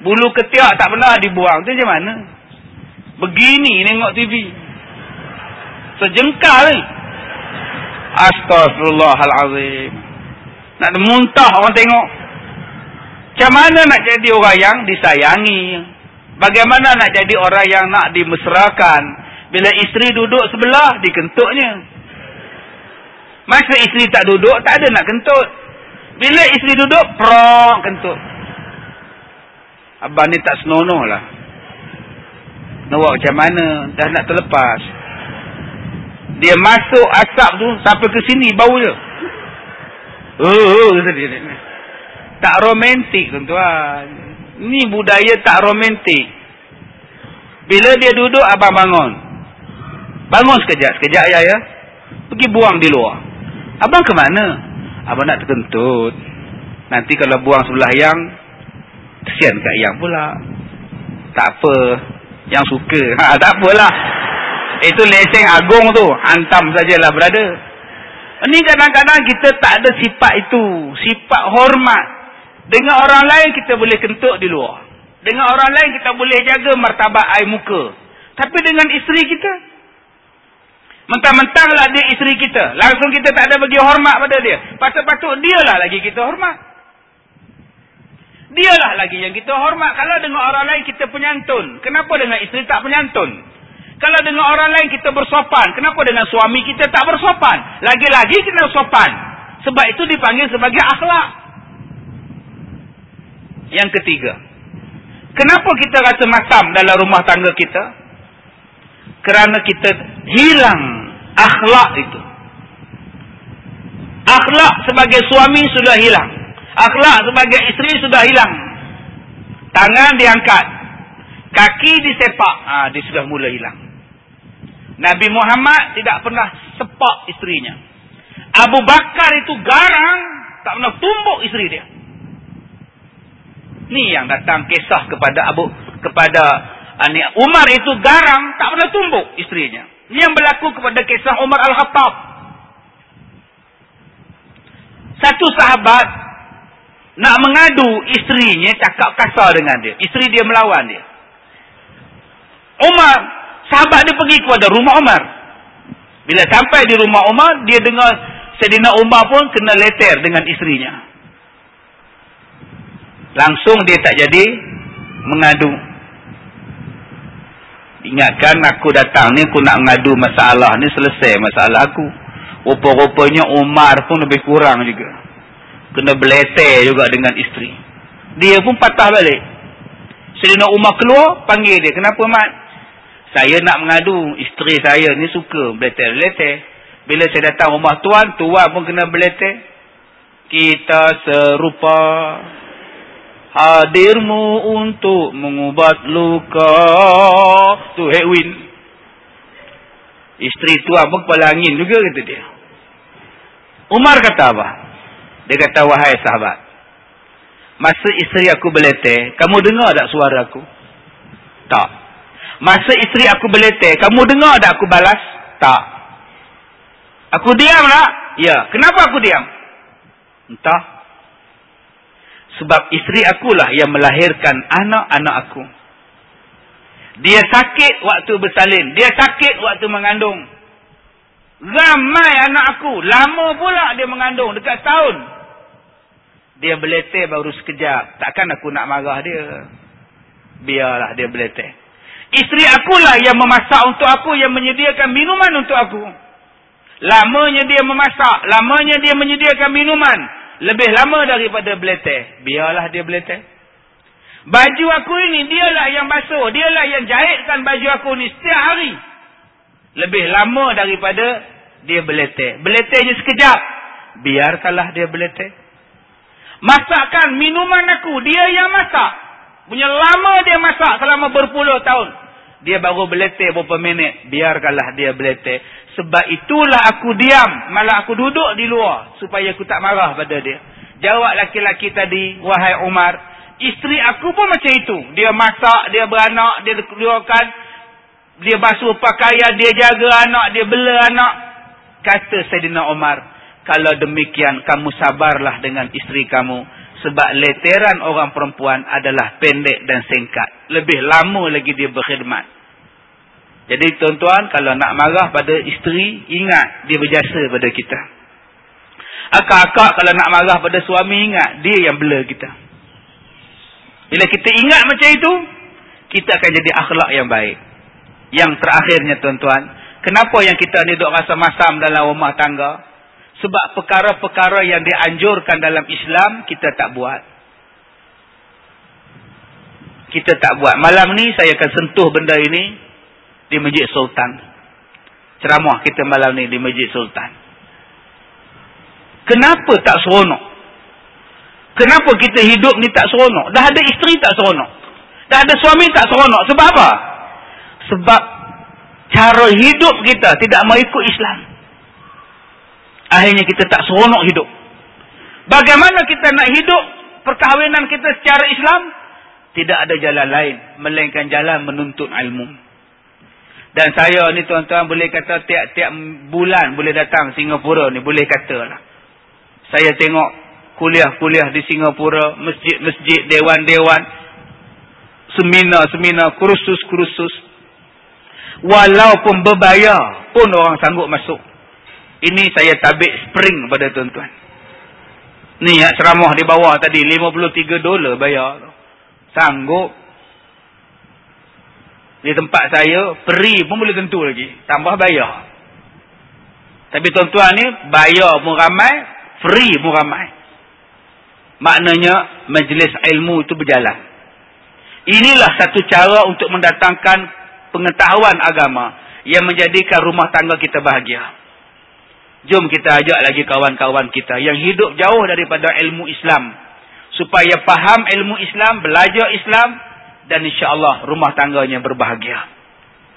Bulu ketiak tak pernah dibuang. Itu macam mana? Begini tengok TV. Sejengkal. Astagfirullahalazim. Nak muntah orang tengok. Macam mana nak jadi orang yang disayangi? Bagaimana nak jadi orang yang nak dimesrakan? Bila isteri duduk sebelah, dikentuknya. Masa isteri tak duduk, tak ada nak kentut. Bila isteri duduk, prong kentut. Abang ni tak senonoh lah. Nak buat macam mana? Dah nak terlepas. Dia masuk asap tu sampai ke sini bau je. Oh, oh tak romantik tuan-tuan. Ni budaya tak romantik. Bila dia duduk abang bangun. Bangun sekejap, sekejap ya ya. Pergi buang di luar. Abang ke mana? Abang nak terkentut. Nanti kalau buang sebelah yang kesian kat yang pula. Tak apa. Yang suka. *laughs* Ha, tak apalah. Itu leseng agung tu. Hantam sajalah berada. Ini kadang-kadang kita tak ada sifat itu. Sifat hormat. Dengan orang lain kita boleh kentuk di luar. Dengan orang lain kita boleh jaga martabat air muka. Tapi dengan isteri kita. Mentang-mentanglah dia isteri kita. Langsung kita tak ada bagi hormat pada dia. Patut-patut dialah lagi kita hormat. Dialah lagi yang kita hormat. Kalau dengan orang lain kita penyantun. Kenapa dengan isteri tak penyantun? Kalau dengan orang lain kita bersopan. Kenapa dengan suami kita tak bersopan? Lagi-lagi kita bersopan. Sebab itu dipanggil sebagai akhlak. Yang ketiga. Kenapa kita rasa masam dalam rumah tangga kita? Kerana kita hilang akhlak itu. Akhlak sebagai suami sudah hilang. Akhlak sebagai isteri sudah hilang. Tangan diangkat. Kaki disepak. Ha, dia sudah mula hilang. Nabi Muhammad tidak pernah sepak isterinya. Abu Bakar itu garang. Tak pernah tumbuk isteri dia. Ni yang datang kisah kepada Abu kepada ani Umar itu garang tak pernah tumbuk isterinya. Ini yang berlaku kepada kisah Umar Al-Khattab. Satu sahabat nak mengadu isterinya cakap kasar dengan dia. Isteri dia melawan dia. Umar, sahabat dia pergi kepada rumah Umar. Bila sampai di rumah Umar, dia dengar Sedina Umar pun kena leter dengan isterinya. Langsung dia tak jadi mengadu. Ingatkan aku datang ni aku nak mengadu masalah ni selesai masalah aku. Rupa-rupanya Umar pun lebih kurang juga. Kena beleter juga dengan isteri. Dia pun patah balik. Selina Umar keluar, panggil dia. Kenapa Mat? Saya nak mengadu isteri saya ni suka beleter-beleter. Bila saya datang rumah tuan, tuan pun kena beleter. Kita serupa hadirmu untuk mengubat luka. Tu Hedwin. Isteri tu apa kepala angin juga kata dia. Umar kata apa? Dia kata wahai sahabat. Masa isteri aku beletih, kamu dengar tak suara aku? Tak. Masa isteri aku beletih, kamu dengar tak aku balas? Tak. Aku diam tak? Ya. Kenapa aku diam? Entah. Sebab isteri akulah yang melahirkan anak-anak aku. Dia sakit waktu bersalin. Dia sakit waktu mengandung. Ramai anak aku. Lama pula dia mengandung. Dekat tahun. Dia beletir baru sekejap. Takkan aku nak marah dia. Biarlah dia beletir. Isteri akulah yang memasak untuk aku. Yang menyediakan minuman untuk aku. Lamanya dia memasak. Lamanya dia menyediakan minuman lebih lama daripada beleteh. Biarlah dia beleteh. Baju aku ini, dialah yang basuh. Dialah yang jahitkan baju aku ini setiap hari. Lebih lama daripada dia beleteh. Beletehnya sekejap. Biarkanlah dia beleteh. Masakkan minuman aku, dia yang masak. Punya lama dia masak selama berpuluh tahun. Dia baru beleteh beberapa minit. Biarkanlah dia beleteh. Sebab itulah aku diam. Malah aku duduk di luar. Supaya aku tak marah pada dia. Jawab laki-laki tadi. Wahai Umar. Isteri aku pun macam itu. Dia masak. Dia beranak. Dia keluarkan. Dia basuh pakaian. Dia jaga anak. Dia bela anak. Kata Sayyidina Umar. Kalau demikian. Kamu sabarlah dengan isteri kamu. Sebab leteran orang perempuan adalah pendek dan singkat. Lebih lama lagi dia berkhidmat. Jadi tuan-tuan, kalau nak marah pada isteri, ingat dia berjasa pada kita. Akak-akak kalau nak marah pada suami, ingat dia yang bela kita. Bila kita ingat macam itu, kita akan jadi akhlak yang baik. Yang terakhirnya tuan-tuan, kenapa yang kita ni duduk rasa masam dalam rumah tangga? Sebab perkara-perkara yang dianjurkan dalam Islam, kita tak buat. Kita tak buat. Malam ni saya akan sentuh benda ini, di Masjid Sultan. Ceramah kita malam ni di Masjid Sultan. Kenapa tak seronok? Kenapa kita hidup ni tak seronok? Dah ada isteri tak seronok? Dah ada suami tak seronok? Sebab apa? Sebab cara hidup kita tidak mau ikut Islam. Akhirnya kita tak seronok hidup. Bagaimana kita nak hidup perkahwinan kita secara Islam? Tidak ada jalan lain. Melainkan jalan menuntut ilmu. Dan saya ni tuan-tuan boleh kata tiap-tiap bulan boleh datang Singapura ni. Boleh kata lah. Saya tengok kuliah-kuliah di Singapura. Masjid-masjid, dewan-dewan. Seminar-seminar, kursus-kursus. Walaupun berbayar pun orang sanggup masuk. Ini saya tabik spring pada tuan-tuan. Ni ya, ceramah di bawah tadi. 53 dolar bayar. Sanggup di tempat saya, free pun boleh tentu lagi. Tambah bayar. Tapi tuan-tuan ni, bayar pun ramai, free pun ramai. Maknanya, majlis ilmu itu berjalan. Inilah satu cara untuk mendatangkan pengetahuan agama yang menjadikan rumah tangga kita bahagia. Jom kita ajak lagi kawan-kawan kita yang hidup jauh daripada ilmu Islam. Supaya faham ilmu Islam, belajar Islam, dan insya Allah rumah tangganya berbahagia.